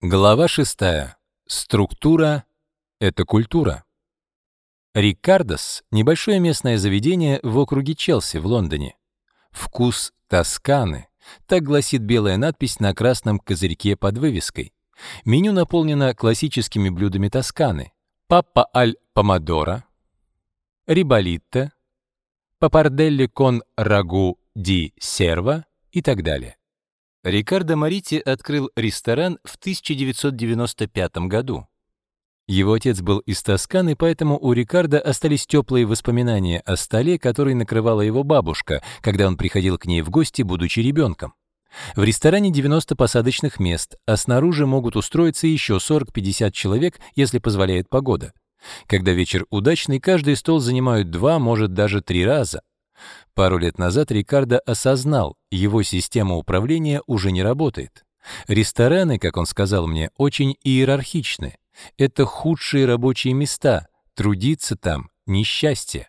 Глава 6. Структура — это культура. Рикардос — небольшое местное заведение в округе Челси в Лондоне. «Вкус Тосканы» — так гласит белая надпись на красном козырьке под вывеской. Меню наполнено классическими блюдами Тосканы. Папа аль помодоро, риболитто, папарделли кон рагу ди серва и так далее. Рикардо Марити открыл ресторан в 1995 году. Его отец был из Тосканы, поэтому у Рикардо остались теплые воспоминания о столе, который накрывала его бабушка, когда он приходил к ней в гости, будучи ребенком. В ресторане 90 посадочных мест, а снаружи могут устроиться еще 40-50 человек, если позволяет погода. Когда вечер удачный, каждый стол занимают два, может даже три раза. Пару лет назад Рикардо осознал, его система управления уже не работает. Рестораны, как он сказал мне, очень иерархичны. Это худшие рабочие места, трудиться там — несчастье.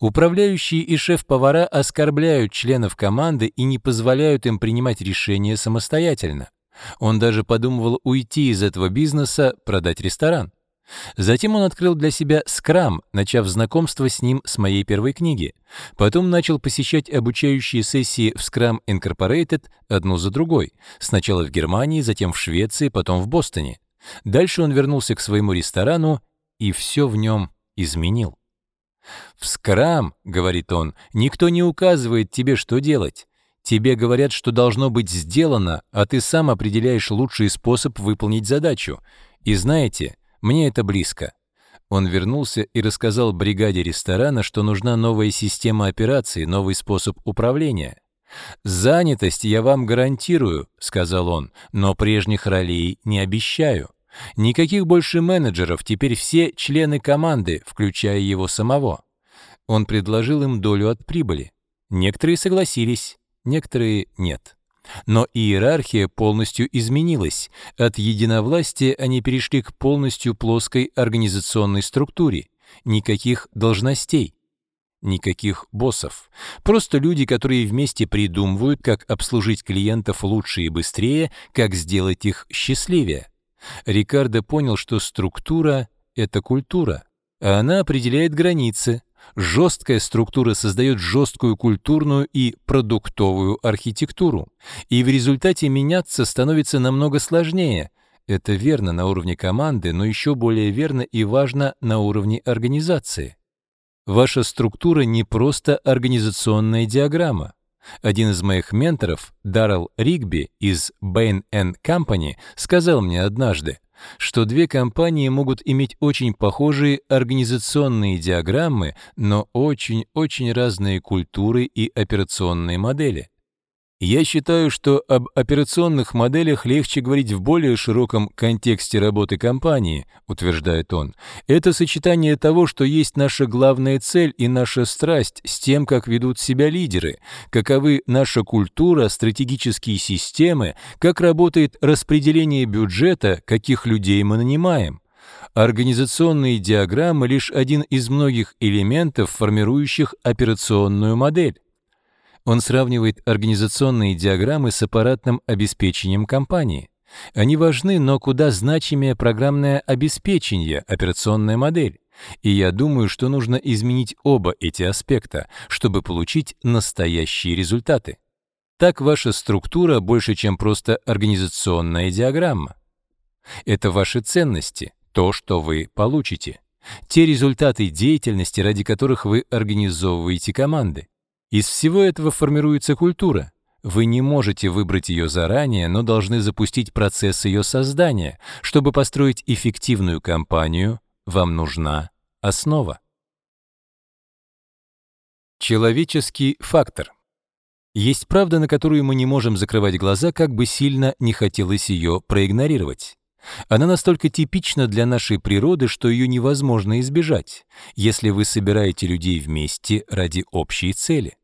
Управляющие и шеф-повара оскорбляют членов команды и не позволяют им принимать решения самостоятельно. Он даже подумывал уйти из этого бизнеса, продать ресторан. Затем он открыл для себя скрам, начав знакомство с ним с моей первой книги. Потом начал посещать обучающие сессии в Scrum Incorporated одну за другой. Сначала в Германии, затем в Швеции, потом в Бостоне. Дальше он вернулся к своему ресторану и все в нем изменил. «В скрам, — говорит он, — никто не указывает тебе, что делать. Тебе говорят, что должно быть сделано, а ты сам определяешь лучший способ выполнить задачу. И знаете, мне это близко. Он вернулся и рассказал бригаде ресторана, что нужна новая система операций, новый способ управления. «Занятость я вам гарантирую», — сказал он, — «но прежних ролей не обещаю. Никаких больше менеджеров, теперь все члены команды, включая его самого». Он предложил им долю от прибыли. Некоторые согласились, некоторые нет. Но иерархия полностью изменилась. От единовластия они перешли к полностью плоской организационной структуре. Никаких должностей. Никаких боссов. Просто люди, которые вместе придумывают, как обслужить клиентов лучше и быстрее, как сделать их счастливее. Рикардо понял, что структура — это культура, а она определяет границы, Жесткая структура создает жесткую культурную и продуктовую архитектуру, и в результате меняться становится намного сложнее. Это верно на уровне команды, но еще более верно и важно на уровне организации. Ваша структура не просто организационная диаграмма. Один из моих менторов, Даррелл Ригби из Bain Company, сказал мне однажды, что две компании могут иметь очень похожие организационные диаграммы, но очень-очень разные культуры и операционные модели. Я считаю, что об операционных моделях легче говорить в более широком контексте работы компании, утверждает он. Это сочетание того, что есть наша главная цель и наша страсть с тем, как ведут себя лидеры, каковы наша культура, стратегические системы, как работает распределение бюджета, каких людей мы нанимаем. Организационные диаграммы лишь один из многих элементов, формирующих операционную модель. Он сравнивает организационные диаграммы с аппаратным обеспечением компании. Они важны, но куда значимее программное обеспечение, операционная модель. И я думаю, что нужно изменить оба эти аспекта, чтобы получить настоящие результаты. Так ваша структура больше, чем просто организационная диаграмма. Это ваши ценности, то, что вы получите. Те результаты деятельности, ради которых вы организовываете команды. Из всего этого формируется культура. Вы не можете выбрать ее заранее, но должны запустить процесс ее создания. Чтобы построить эффективную компанию, вам нужна основа. Человеческий фактор. Есть правда, на которую мы не можем закрывать глаза, как бы сильно не хотелось ее проигнорировать. Она настолько типична для нашей природы, что ее невозможно избежать, если вы собираете людей вместе ради общей цели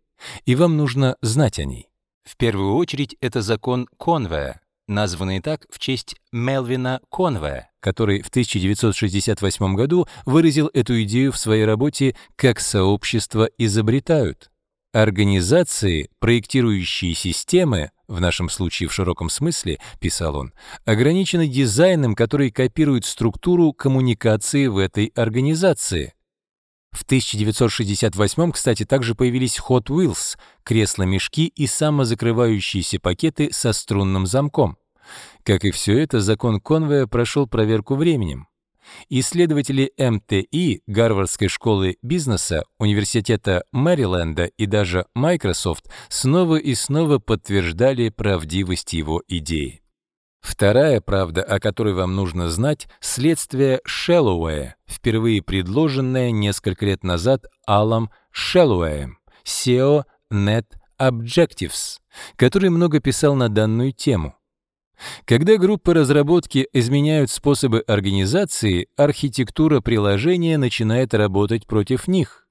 и вам нужно знать о ней. В первую очередь это закон Конвея, названный так в честь Мелвина Конвея, который в 1968 году выразил эту идею в своей работе «Как сообщества изобретают». Организации, проектирующие системы, в нашем случае в широком смысле, писал он, ограничены дизайном, который копирует структуру коммуникации в этой организации. В 1968 кстати, также появились Hot Wheels, кресла-мешки и самозакрывающиеся пакеты со струнным замком. Как и все это, закон Конвея прошел проверку временем. Исследователи эм МТИ, Гарвардской школы бизнеса, Университета Мэриленда и даже Microsoft снова и снова подтверждали правдивость его идеи. Вторая правда, о которой вам нужно знать, следствие Шеллоуэя, впервые предложенное несколько лет назад Аллом Шеллоуэем, SEO Net Objectives, который много писал на данную тему. Когда группы разработки изменяют способы организации, архитектура приложения начинает работать против них.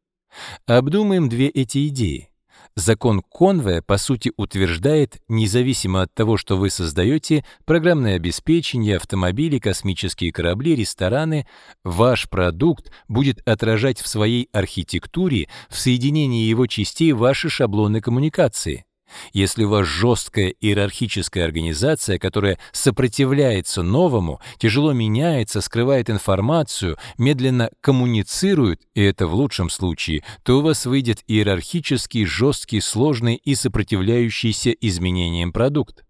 Обдумаем две эти идеи. Закон Конве, по сути, утверждает, независимо от того, что вы создаете, программное обеспечение, автомобили, космические корабли, рестораны, ваш продукт будет отражать в своей архитектуре, в соединении его частей ваши шаблоны коммуникации. Если у вас жесткая иерархическая организация, которая сопротивляется новому, тяжело меняется, скрывает информацию, медленно коммуницирует, и это в лучшем случае, то у вас выйдет иерархический, жесткий, сложный и сопротивляющийся изменениям продукт.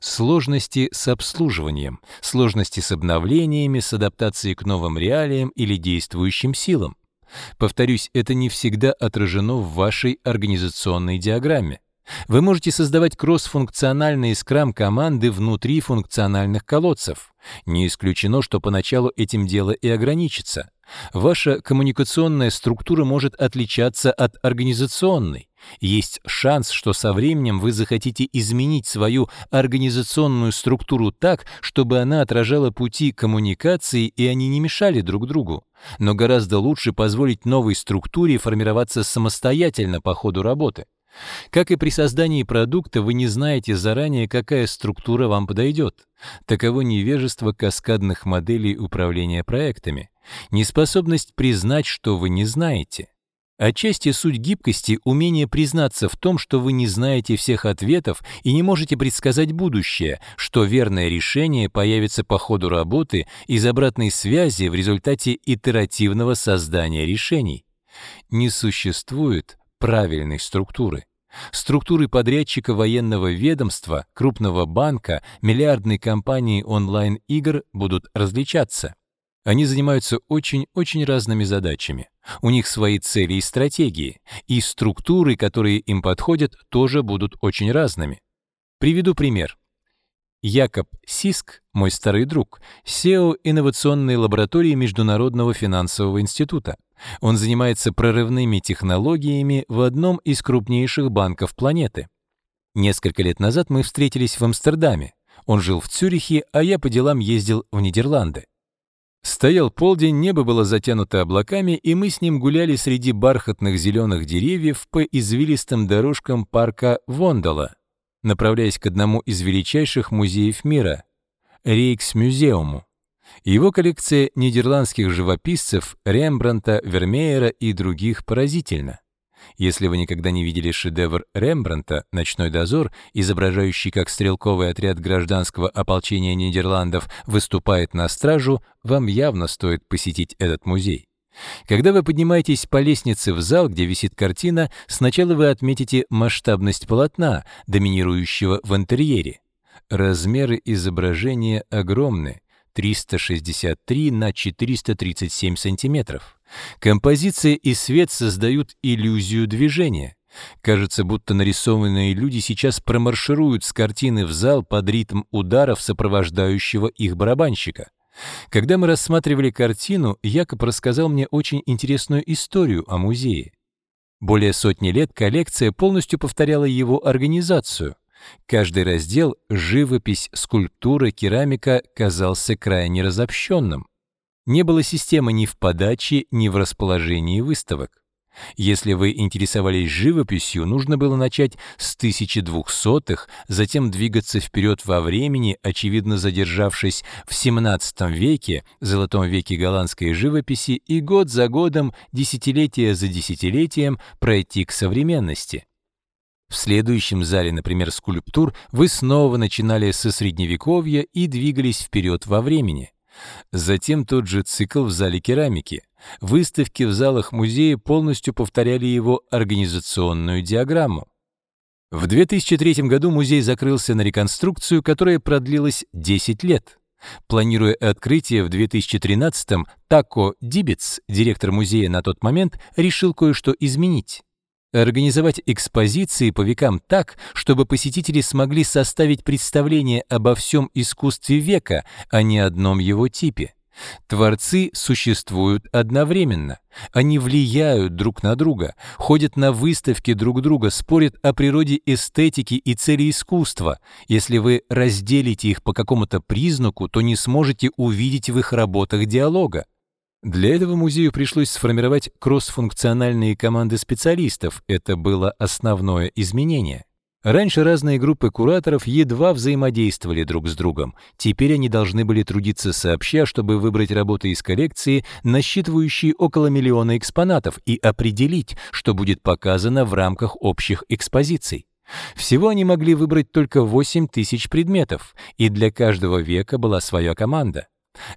Сложности с обслуживанием, сложности с обновлениями, с адаптацией к новым реалиям или действующим силам. Повторюсь, это не всегда отражено в вашей организационной диаграмме. Вы можете создавать кросс-функциональные скрам-команды внутри функциональных колодцев. Не исключено, что поначалу этим дело и ограничится. Ваша коммуникационная структура может отличаться от организационной. Есть шанс, что со временем вы захотите изменить свою организационную структуру так, чтобы она отражала пути коммуникации и они не мешали друг другу. Но гораздо лучше позволить новой структуре формироваться самостоятельно по ходу работы. Как и при создании продукта, вы не знаете заранее, какая структура вам подойдет. Таково невежество каскадных моделей управления проектами, неспособность признать, что вы не знаете. Отчасти суть гибкости — умение признаться в том, что вы не знаете всех ответов и не можете предсказать будущее, что верное решение появится по ходу работы из обратной связи в результате итеративного создания решений. Не существует правильной структуры. Структуры подрядчика военного ведомства, крупного банка, миллиардной компании онлайн-игр будут различаться. Они занимаются очень-очень разными задачами. У них свои цели и стратегии, и структуры, которые им подходят, тоже будут очень разными. Приведу пример. Якоб Сиск, мой старый друг, SEO инновационной лаборатории Международного финансового института. Он занимается прорывными технологиями в одном из крупнейших банков планеты. Несколько лет назад мы встретились в Амстердаме. Он жил в Цюрихе, а я по делам ездил в Нидерланды. Стоял полдень, небо было затянуто облаками, и мы с ним гуляли среди бархатных зеленых деревьев по извилистым дорожкам парка Вондала, направляясь к одному из величайших музеев мира — Рейксмюзеуму. Его коллекция нидерландских живописцев Рембранта, Вермеера и других поразительна. Если вы никогда не видели шедевр Рембранта «Ночной дозор», изображающий, как стрелковый отряд гражданского ополчения Нидерландов выступает на стражу, вам явно стоит посетить этот музей. Когда вы поднимаетесь по лестнице в зал, где висит картина, сначала вы отметите масштабность полотна, доминирующего в интерьере. Размеры изображения огромны. 363 на 437 сантиметров. Композиция и свет создают иллюзию движения. Кажется, будто нарисованные люди сейчас промаршируют с картины в зал под ритм ударов сопровождающего их барабанщика. Когда мы рассматривали картину, Якоб рассказал мне очень интересную историю о музее. Более сотни лет коллекция полностью повторяла его организацию. Каждый раздел — живопись, скульптура, керамика — казался крайне разобщенным. Не было системы ни в подаче, ни в расположении выставок. Если вы интересовались живописью, нужно было начать с 1200-х, затем двигаться вперед во времени, очевидно задержавшись в XVII веке, золотом веке голландской живописи, и год за годом, десятилетие за десятилетием пройти к современности. В следующем зале, например, скульптур, вы снова начинали со средневековья и двигались вперед во времени. Затем тот же цикл в зале керамики. Выставки в залах музея полностью повторяли его организационную диаграмму. В 2003 году музей закрылся на реконструкцию, которая продлилась 10 лет. Планируя открытие в 2013-м, Тако Дибец, директор музея на тот момент, решил кое-что изменить организовать экспозиции по векам так, чтобы посетители смогли составить представление обо всем искусстве века, а не одном его типе. Творцы существуют одновременно. Они влияют друг на друга, ходят на выставки друг друга, спорят о природе эстетики и цели искусства. Если вы разделите их по какому-то признаку, то не сможете увидеть в их работах диалога. Для этого музею пришлось сформировать кроссфункциональные команды специалистов. Это было основное изменение. Раньше разные группы кураторов едва взаимодействовали друг с другом. Теперь они должны были трудиться сообща, чтобы выбрать работы из коллекции, насчитывающие около миллиона экспонатов, и определить, что будет показано в рамках общих экспозиций. Всего они могли выбрать только 8 тысяч предметов, и для каждого века была своя команда.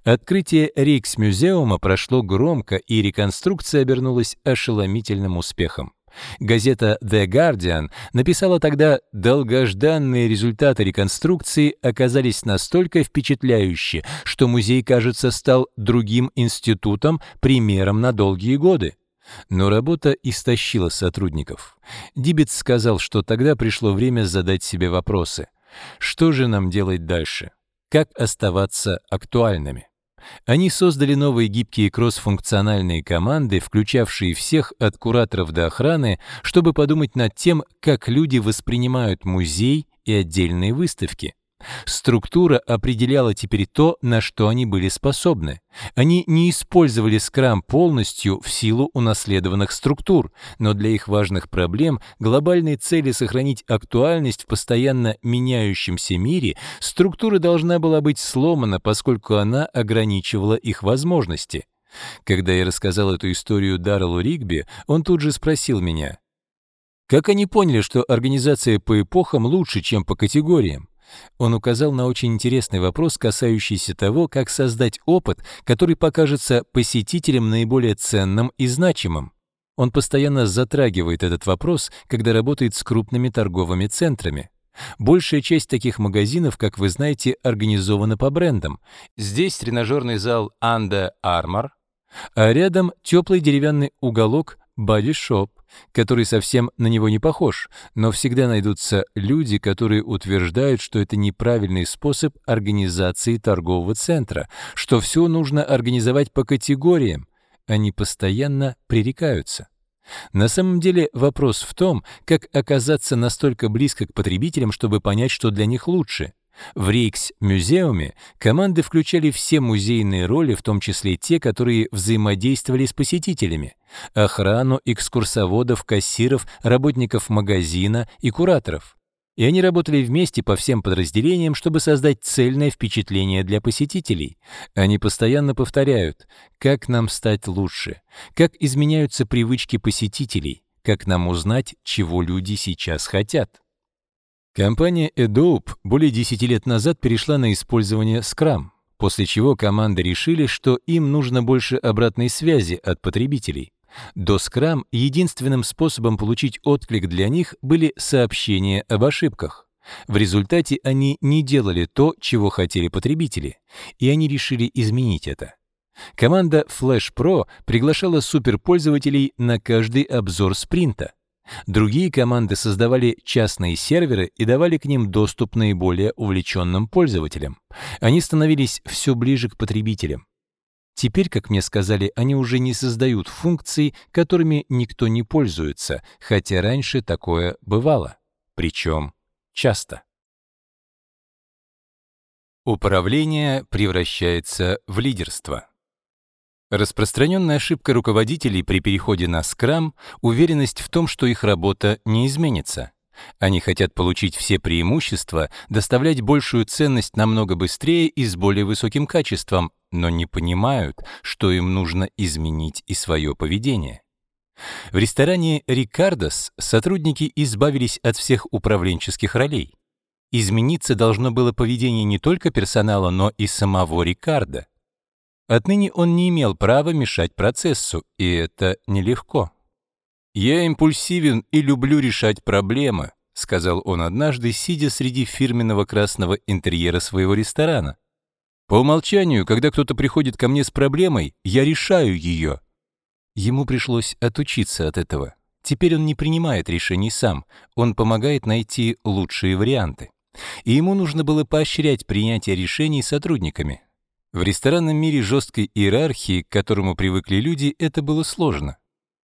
Открытие Рейксмюзеума прошло громко, и реконструкция обернулась ошеломительным успехом. Газета The Guardian написала тогда, долгожданные результаты реконструкции оказались настолько впечатляющие, что музей, кажется, стал другим институтом, примером на долгие годы. Но работа истощила сотрудников. Дибет сказал, что тогда пришло время задать себе вопросы. Что же нам делать дальше? как оставаться актуальными. Они создали новые гибкие кроссфункциональные команды, включавшие всех от кураторов до охраны, чтобы подумать над тем, как люди воспринимают музей и отдельные выставки, Структура определяла теперь то, на что они были способны. Они не использовали скрам полностью в силу унаследованных структур, но для их важных проблем, глобальной цели сохранить актуальность в постоянно меняющемся мире, структура должна была быть сломана, поскольку она ограничивала их возможности. Когда я рассказал эту историю Дарреллу Ригби, он тут же спросил меня, «Как они поняли, что организация по эпохам лучше, чем по категориям?» Он указал на очень интересный вопрос, касающийся того, как создать опыт, который покажется посетителям наиболее ценным и значимым. Он постоянно затрагивает этот вопрос, когда работает с крупными торговыми центрами. Большая часть таких магазинов, как вы знаете, организована по брендам. Здесь тренажерный зал Under Armour, а рядом теплый деревянный уголок бодишоп, который совсем на него не похож, но всегда найдутся люди, которые утверждают, что это неправильный способ организации торгового центра, что все нужно организовать по категориям. Они постоянно пререкаются. На самом деле вопрос в том, как оказаться настолько близко к потребителям, чтобы понять, что для них лучше. В Рейкс-музеуме команды включали все музейные роли, в том числе те, которые взаимодействовали с посетителями — охрану, экскурсоводов, кассиров, работников магазина и кураторов. И они работали вместе по всем подразделениям, чтобы создать цельное впечатление для посетителей. Они постоянно повторяют, как нам стать лучше, как изменяются привычки посетителей, как нам узнать, чего люди сейчас хотят. Компания Adobe более 10 лет назад перешла на использование Scrum, после чего команды решили, что им нужно больше обратной связи от потребителей. До Scrum единственным способом получить отклик для них были сообщения об ошибках. В результате они не делали то, чего хотели потребители, и они решили изменить это. Команда Flash Pro приглашала суперпользователей на каждый обзор спринта. Другие команды создавали частные серверы и давали к ним доступ наиболее увлеченным пользователям. Они становились все ближе к потребителям. Теперь, как мне сказали, они уже не создают функции, которыми никто не пользуется, хотя раньше такое бывало, причем часто. Управление превращается в лидерство. Распространенная ошибка руководителей при переходе на скрам — уверенность в том, что их работа не изменится. Они хотят получить все преимущества, доставлять большую ценность намного быстрее и с более высоким качеством, но не понимают, что им нужно изменить и свое поведение. В ресторане «Рикардос» сотрудники избавились от всех управленческих ролей. Измениться должно было поведение не только персонала, но и самого Рикарда. Отныне он не имел права мешать процессу, и это нелегко. «Я импульсивен и люблю решать проблемы», — сказал он однажды, сидя среди фирменного красного интерьера своего ресторана. «По умолчанию, когда кто-то приходит ко мне с проблемой, я решаю ее». Ему пришлось отучиться от этого. Теперь он не принимает решений сам, он помогает найти лучшие варианты. И ему нужно было поощрять принятие решений сотрудниками, в ресторанном мире жесткой иерархии, к которому привыкли люди, это было сложно.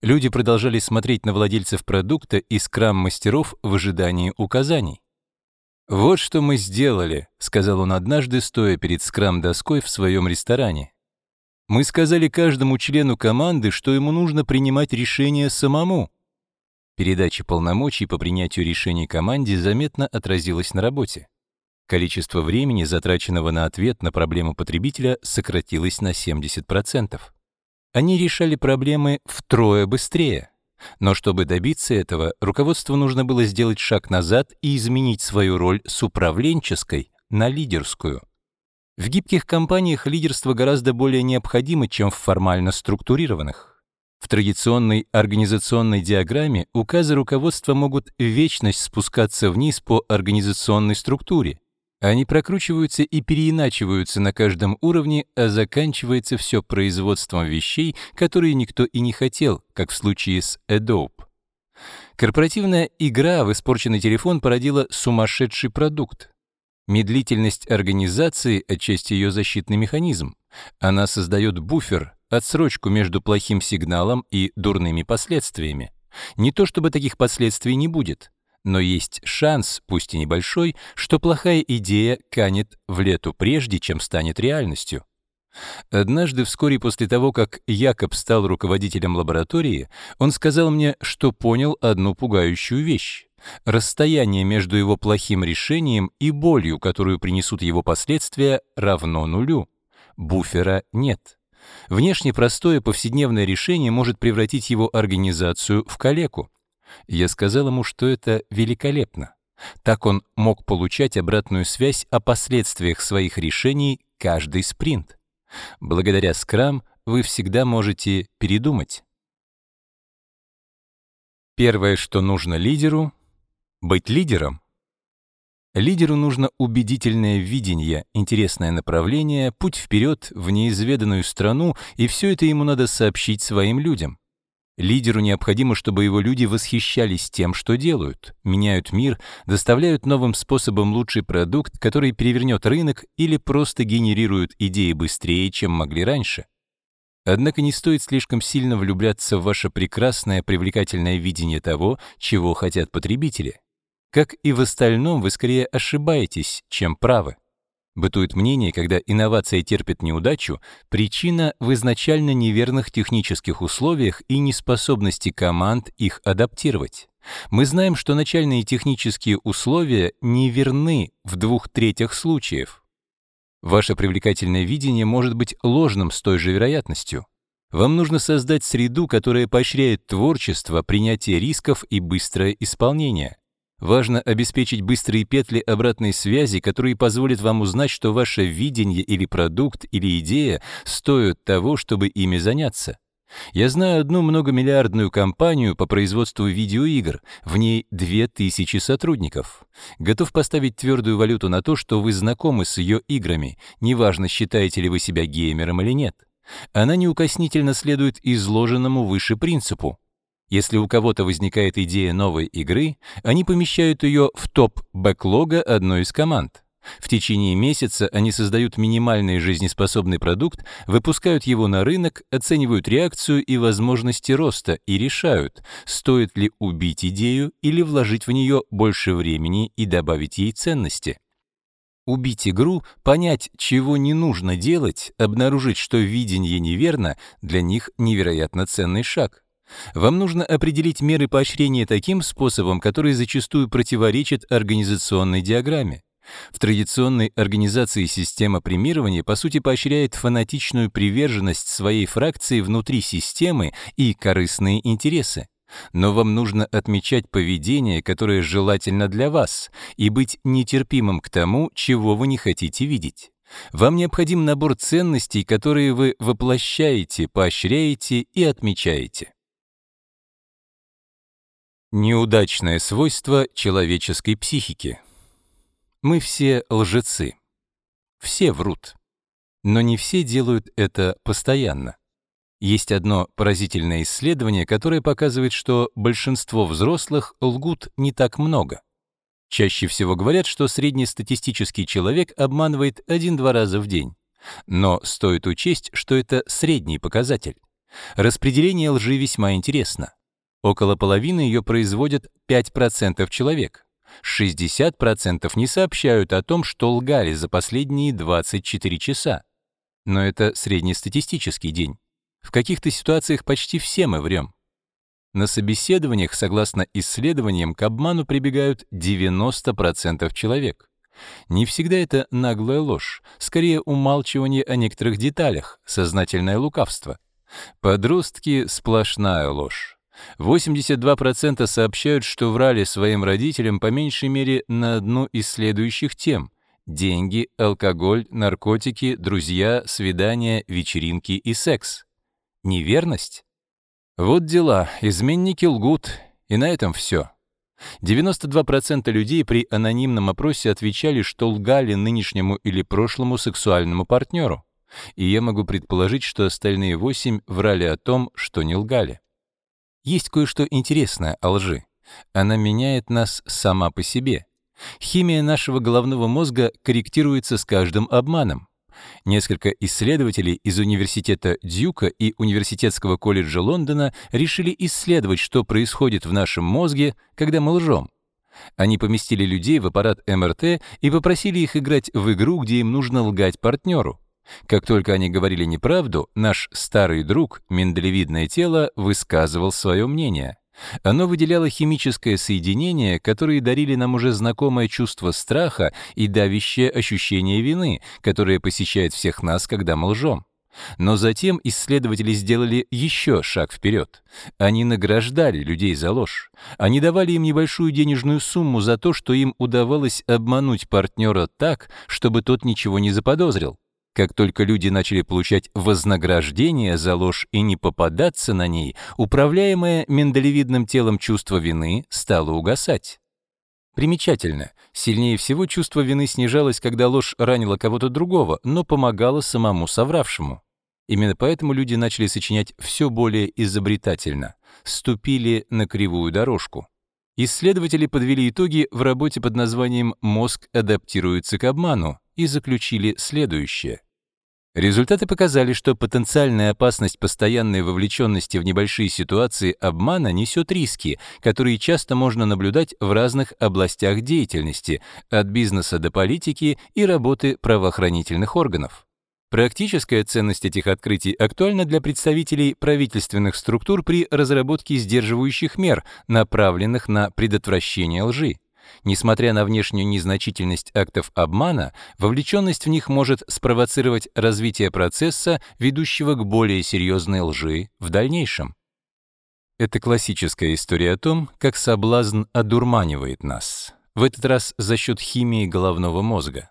Люди продолжали смотреть на владельцев продукта и скрам-мастеров в ожидании указаний. «Вот что мы сделали», — сказал он однажды, стоя перед скрам-доской в своем ресторане. «Мы сказали каждому члену команды, что ему нужно принимать решение самому». Передача полномочий по принятию решений команде заметно отразилась на работе. Количество времени, затраченного на ответ на проблему потребителя, сократилось на 70%. Они решали проблемы втрое быстрее. Но чтобы добиться этого, руководству нужно было сделать шаг назад и изменить свою роль с управленческой на лидерскую. В гибких компаниях лидерство гораздо более необходимо, чем в формально структурированных. В традиционной организационной диаграмме указы руководства могут вечность спускаться вниз по организационной структуре, они прокручиваются и переиначиваются на каждом уровне, а заканчивается все производством вещей, которые никто и не хотел, как в случае с Adobe. Корпоративная игра в испорченный телефон породила сумасшедший продукт. Медлительность организации — отчасти ее защитный механизм. Она создает буфер, отсрочку между плохим сигналом и дурными последствиями. Не то чтобы таких последствий не будет — но есть шанс, пусть и небольшой, что плохая идея канет в лету прежде, чем станет реальностью. Однажды, вскоре после того, как Якоб стал руководителем лаборатории, он сказал мне, что понял одну пугающую вещь. Расстояние между его плохим решением и болью, которую принесут его последствия, равно нулю. Буфера нет. Внешне простое повседневное решение может превратить его организацию в калеку. Я сказал ему, что это великолепно. Так он мог получать обратную связь о последствиях своих решений каждый спринт. Благодаря скрам вы всегда можете передумать. Первое, что нужно лидеру — быть лидером. Лидеру нужно убедительное видение, интересное направление, путь вперед в неизведанную страну, и все это ему надо сообщить своим людям. Лидеру необходимо, чтобы его люди восхищались тем, что делают, меняют мир, доставляют новым способом лучший продукт, который перевернет рынок или просто генерируют идеи быстрее, чем могли раньше. Однако не стоит слишком сильно влюбляться в ваше прекрасное, привлекательное видение того, чего хотят потребители. Как и в остальном, вы скорее ошибаетесь, чем правы. Бытует мнение, когда инновация терпит неудачу, причина в изначально неверных технических условиях и неспособности команд их адаптировать. Мы знаем, что начальные технические условия неверны в двух третях случаев. Ваше привлекательное видение может быть ложным с той же вероятностью. Вам нужно создать среду, которая поощряет творчество, принятие рисков и быстрое исполнение. Важно обеспечить быстрые петли обратной связи, которые позволят вам узнать, что ваше видение или продукт или идея стоят того, чтобы ими заняться. Я знаю одну многомиллиардную компанию по производству видеоигр, в ней 2000 сотрудников. Готов поставить твердую валюту на то, что вы знакомы с ее играми, неважно, считаете ли вы себя геймером или нет. Она неукоснительно следует изложенному выше принципу. Если у кого-то возникает идея новой игры, они помещают ее в топ бэклога одной из команд. В течение месяца они создают минимальный жизнеспособный продукт, выпускают его на рынок, оценивают реакцию и возможности роста и решают, стоит ли убить идею или вложить в нее больше времени и добавить ей ценности. Убить игру, понять, чего не нужно делать, обнаружить, что видение неверно, для них невероятно ценный шаг. Вам нужно определить меры поощрения таким способом, который зачастую противоречит организационной диаграмме. В традиционной организации система премирования, по сути, поощряет фанатичную приверженность своей фракции внутри системы и корыстные интересы. Но вам нужно отмечать поведение, которое желательно для вас, и быть нетерпимым к тому, чего вы не хотите видеть. Вам необходим набор ценностей, которые вы воплощаете, поощряете и отмечаете. Неудачное свойство человеческой психики. Мы все лжецы. Все врут. Но не все делают это постоянно. Есть одно поразительное исследование, которое показывает, что большинство взрослых лгут не так много. Чаще всего говорят, что среднестатистический человек обманывает один-два раза в день. Но стоит учесть, что это средний показатель. Распределение лжи весьма интересно. Около половины ее производят 5% человек. 60% не сообщают о том, что лгали за последние 24 часа. Но это среднестатистический день. В каких-то ситуациях почти все мы врем. На собеседованиях, согласно исследованиям, к обману прибегают 90% человек. Не всегда это наглая ложь, скорее умалчивание о некоторых деталях, сознательное лукавство. Подростки — сплошная ложь. 82% сообщают, что врали своим родителям по меньшей мере на одну из следующих тем — деньги, алкоголь, наркотики, друзья, свидания, вечеринки и секс. Неверность? Вот дела, изменники лгут, и на этом все. 92% людей при анонимном опросе отвечали, что лгали нынешнему или прошлому сексуальному партнеру. И я могу предположить, что остальные 8 врали о том, что не лгали. Есть кое-что интересное о лжи. Она меняет нас сама по себе. Химия нашего головного мозга корректируется с каждым обманом. Несколько исследователей из университета Дьюка и университетского колледжа Лондона решили исследовать, что происходит в нашем мозге, когда мы лжем. Они поместили людей в аппарат МРТ и попросили их играть в игру, где им нужно лгать партнеру. Как только они говорили неправду, наш старый друг, миндалевидное тело, высказывал свое мнение. Оно выделяло химическое соединение, которое дарили нам уже знакомое чувство страха и давящее ощущение вины, которое посещает всех нас, когда мы лжем. Но затем исследователи сделали еще шаг вперед. Они награждали людей за ложь. Они давали им небольшую денежную сумму за то, что им удавалось обмануть партнера так, чтобы тот ничего не заподозрил. Как только люди начали получать вознаграждение за ложь и не попадаться на ней, управляемое миндалевидным телом чувство вины стало угасать. Примечательно, сильнее всего чувство вины снижалось, когда ложь ранила кого-то другого, но помогала самому совравшему. Именно поэтому люди начали сочинять все более изобретательно, ступили на кривую дорожку. Исследователи подвели итоги в работе под названием «Мозг адаптируется к обману» и заключили следующее. Результаты показали, что потенциальная опасность постоянной вовлеченности в небольшие ситуации обмана несет риски, которые часто можно наблюдать в разных областях деятельности, от бизнеса до политики и работы правоохранительных органов. Практическая ценность этих открытий актуальна для представителей правительственных структур при разработке сдерживающих мер, направленных на предотвращение лжи. Несмотря на внешнюю незначительность актов обмана, вовлеченность в них может спровоцировать развитие процесса, ведущего к более серьезной лжи в дальнейшем. Это классическая история о том, как соблазн одурманивает нас, в этот раз за счет химии головного мозга.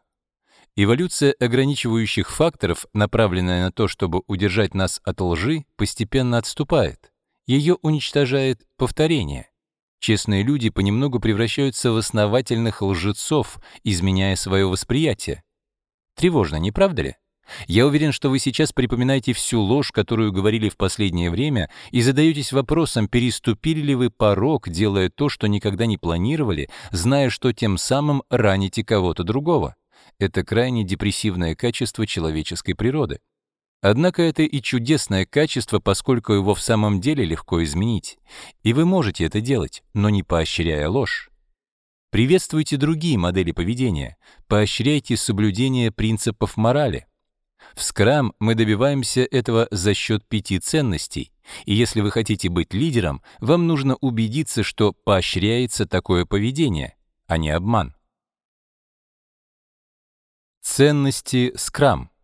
Эволюция ограничивающих факторов, направленная на то, чтобы удержать нас от лжи, постепенно отступает. Ее уничтожает повторение честные люди понемногу превращаются в основательных лжецов, изменяя свое восприятие. Тревожно, не правда ли? Я уверен, что вы сейчас припоминаете всю ложь, которую говорили в последнее время, и задаетесь вопросом, переступили ли вы порог, делая то, что никогда не планировали, зная, что тем самым раните кого-то другого. Это крайне депрессивное качество человеческой природы. Однако это и чудесное качество, поскольку его в самом деле легко изменить. И вы можете это делать, но не поощряя ложь. Приветствуйте другие модели поведения, поощряйте соблюдение принципов морали. В Scrum мы добиваемся этого за счет пяти ценностей, и если вы хотите быть лидером, вам нужно убедиться, что поощряется такое поведение, а не обман. Ценности Scrum —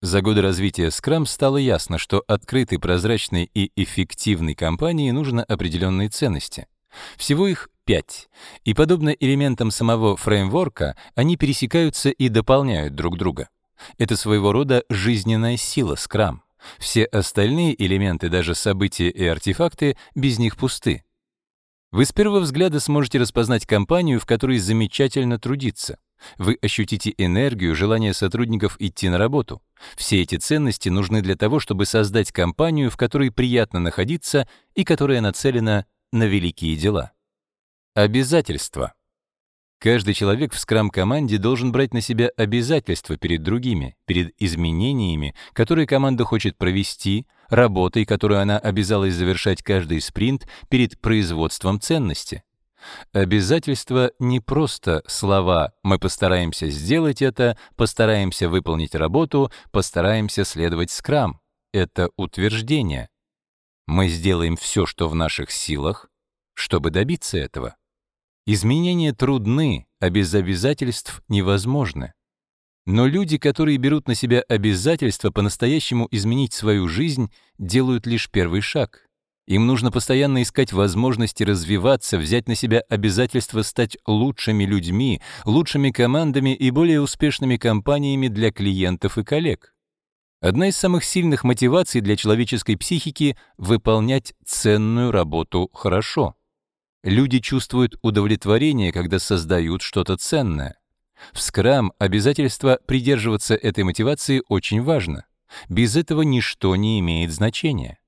за годы развития Scrum стало ясно, что открытой, прозрачной и эффективной компании нужно определенные ценности. Всего их пять. И подобно элементам самого фреймворка, они пересекаются и дополняют друг друга. Это своего рода жизненная сила Scrum. Все остальные элементы, даже события и артефакты, без них пусты. Вы с первого взгляда сможете распознать компанию, в которой замечательно трудиться — вы ощутите энергию, желание сотрудников идти на работу. Все эти ценности нужны для того, чтобы создать компанию, в которой приятно находиться и которая нацелена на великие дела. Обязательства. Каждый человек в скрам-команде должен брать на себя обязательства перед другими, перед изменениями, которые команда хочет провести, работой, которую она обязалась завершать каждый спринт, перед производством ценности. Обязательства не просто слова «мы постараемся сделать это», «постараемся выполнить работу», «постараемся следовать скрам». Это утверждение. Мы сделаем все, что в наших силах, чтобы добиться этого. Изменения трудны, а без обязательств невозможны. Но люди, которые берут на себя обязательства по-настоящему изменить свою жизнь, делают лишь первый шаг — им нужно постоянно искать возможности развиваться, взять на себя обязательство стать лучшими людьми, лучшими командами и более успешными компаниями для клиентов и коллег. Одна из самых сильных мотиваций для человеческой психики — выполнять ценную работу хорошо. Люди чувствуют удовлетворение, когда создают что-то ценное. В скрам обязательство придерживаться этой мотивации очень важно. Без этого ничто не имеет значения.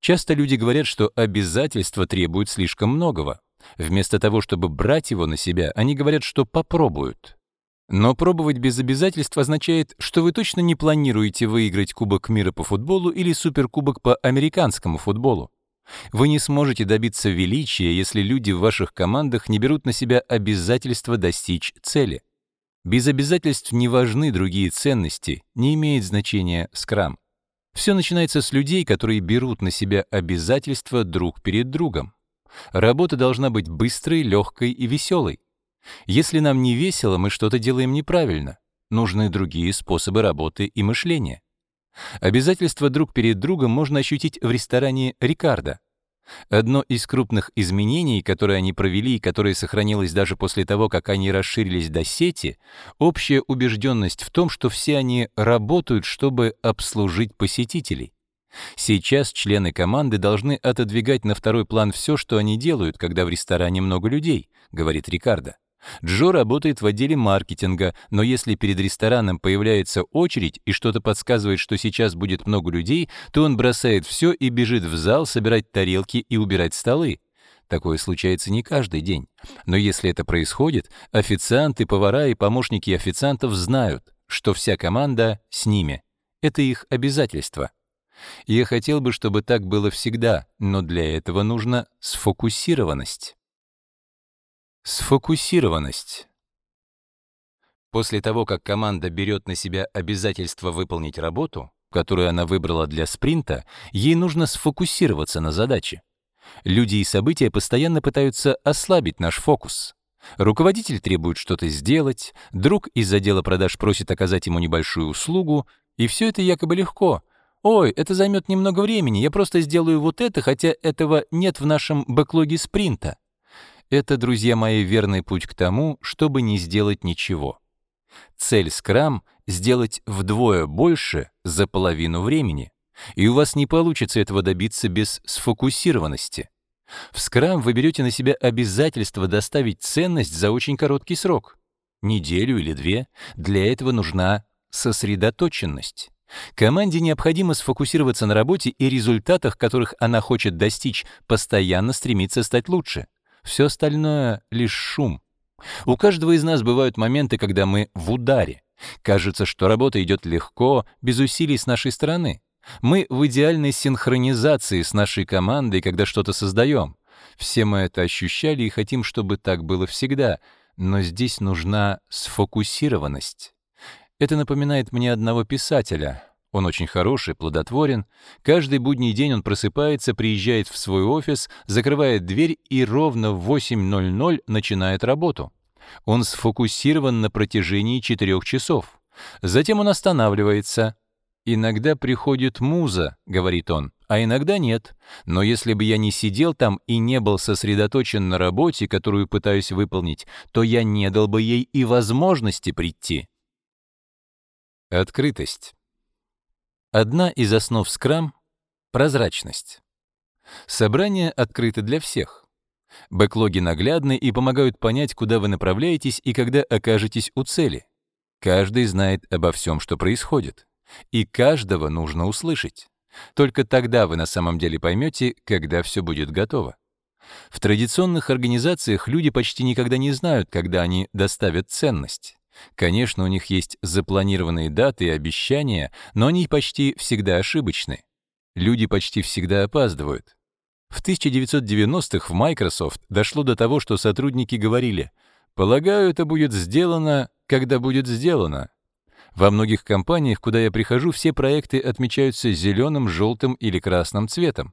Часто люди говорят, что обязательство требует слишком многого. Вместо того, чтобы брать его на себя, они говорят, что попробуют. Но пробовать без обязательств означает, что вы точно не планируете выиграть Кубок мира по футболу или Суперкубок по американскому футболу. Вы не сможете добиться величия, если люди в ваших командах не берут на себя обязательства достичь цели. Без обязательств не важны другие ценности, не имеет значения скрам. Все начинается с людей, которые берут на себя обязательства друг перед другом. Работа должна быть быстрой, легкой и веселой. Если нам не весело, мы что-то делаем неправильно. Нужны другие способы работы и мышления. Обязательства друг перед другом можно ощутить в ресторане «Рикардо». Одно из крупных изменений, которые они провели и которое сохранилось даже после того, как они расширились до сети, общая убежденность в том, что все они работают, чтобы обслужить посетителей. Сейчас члены команды должны отодвигать на второй план все, что они делают, когда в ресторане много людей, говорит Рикардо. Джо работает в отделе маркетинга, но если перед рестораном появляется очередь и что-то подсказывает, что сейчас будет много людей, то он бросает все и бежит в зал собирать тарелки и убирать столы. Такое случается не каждый день. Но если это происходит, официанты, повара и помощники официантов знают, что вся команда с ними. Это их обязательство. Я хотел бы, чтобы так было всегда, но для этого нужна сфокусированность. Сфокусированность. После того, как команда берет на себя обязательство выполнить работу, которую она выбрала для спринта, ей нужно сфокусироваться на задаче. Люди и события постоянно пытаются ослабить наш фокус. Руководитель требует что-то сделать, друг из отдела продаж просит оказать ему небольшую услугу, и все это якобы легко. «Ой, это займет немного времени, я просто сделаю вот это, хотя этого нет в нашем бэклоге спринта». Это, друзья мои, верный путь к тому, чтобы не сделать ничего. Цель скрам — сделать вдвое больше за половину времени. И у вас не получится этого добиться без сфокусированности. В скрам вы берете на себя обязательство доставить ценность за очень короткий срок — неделю или две. Для этого нужна сосредоточенность. Команде необходимо сфокусироваться на работе и результатах, которых она хочет достичь, постоянно стремиться стать лучше — все остальное — лишь шум. У каждого из нас бывают моменты, когда мы в ударе. Кажется, что работа идет легко, без усилий с нашей стороны. Мы в идеальной синхронизации с нашей командой, когда что-то создаем. Все мы это ощущали и хотим, чтобы так было всегда. Но здесь нужна сфокусированность. Это напоминает мне одного писателя. Он очень хороший, плодотворен. Каждый будний день он просыпается, приезжает в свой офис, закрывает дверь и ровно в 8.00 начинает работу. Он сфокусирован на протяжении четырех часов. Затем он останавливается. «Иногда приходит муза», — говорит он, — «а иногда нет. Но если бы я не сидел там и не был сосредоточен на работе, которую пытаюсь выполнить, то я не дал бы ей и возможности прийти». Открытость. Одна из основ скрам — прозрачность. Собрания открыты для всех. Бэклоги наглядны и помогают понять, куда вы направляетесь и когда окажетесь у цели. Каждый знает обо всем, что происходит. И каждого нужно услышать. Только тогда вы на самом деле поймете, когда все будет готово. В традиционных организациях люди почти никогда не знают, когда они доставят ценность. Конечно, у них есть запланированные даты и обещания, но они почти всегда ошибочны. Люди почти всегда опаздывают. В 1990-х в Microsoft дошло до того, что сотрудники говорили «Полагаю, это будет сделано, когда будет сделано». Во многих компаниях, куда я прихожу, все проекты отмечаются зеленым, желтым или красным цветом.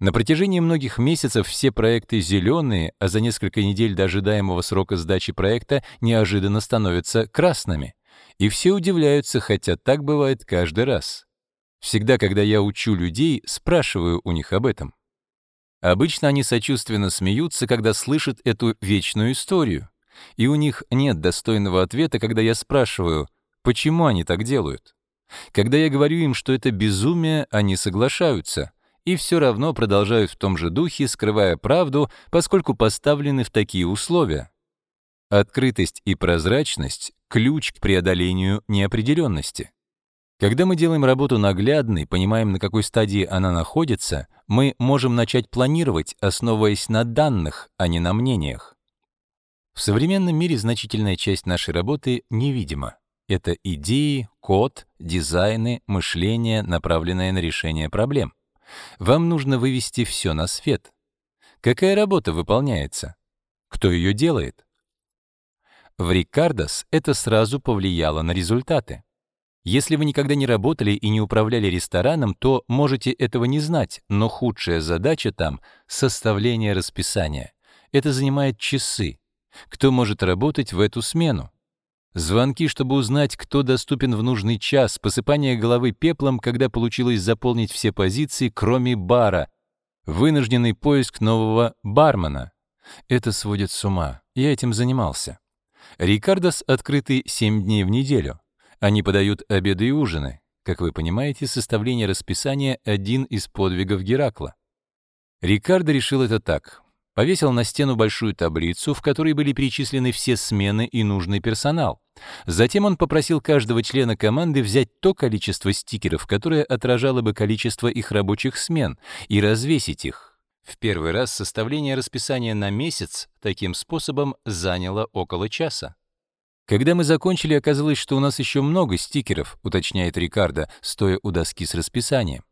На протяжении многих месяцев все проекты зеленые, а за несколько недель до ожидаемого срока сдачи проекта неожиданно становятся красными. И все удивляются, хотя так бывает каждый раз. Всегда, когда я учу людей, спрашиваю у них об этом. Обычно они сочувственно смеются, когда слышат эту вечную историю. И у них нет достойного ответа, когда я спрашиваю, почему они так делают. Когда я говорю им, что это безумие, они соглашаются и все равно продолжают в том же духе, скрывая правду, поскольку поставлены в такие условия. Открытость и прозрачность — ключ к преодолению неопределенности. Когда мы делаем работу наглядной, понимаем, на какой стадии она находится, мы можем начать планировать, основываясь на данных, а не на мнениях. В современном мире значительная часть нашей работы невидима. Это идеи, код, дизайны, мышление, направленное на решение проблем. Вам нужно вывести все на свет. Какая работа выполняется? Кто ее делает? В Рикардос это сразу повлияло на результаты. Если вы никогда не работали и не управляли рестораном, то можете этого не знать, но худшая задача там — составление расписания. Это занимает часы. Кто может работать в эту смену? Звонки, чтобы узнать, кто доступен в нужный час, посыпание головы пеплом, когда получилось заполнить все позиции, кроме бара, вынужденный поиск нового бармена. Это сводит с ума. Я этим занимался. Рикардос открыты 7 дней в неделю. Они подают обеды и ужины. Как вы понимаете, составление расписания — один из подвигов Геракла. Рикардо решил это так повесил на стену большую таблицу, в которой были перечислены все смены и нужный персонал. Затем он попросил каждого члена команды взять то количество стикеров, которое отражало бы количество их рабочих смен, и развесить их. В первый раз составление расписания на месяц таким способом заняло около часа. Когда мы закончили, оказалось, что у нас еще много стикеров, уточняет Рикардо, стоя у доски с расписанием.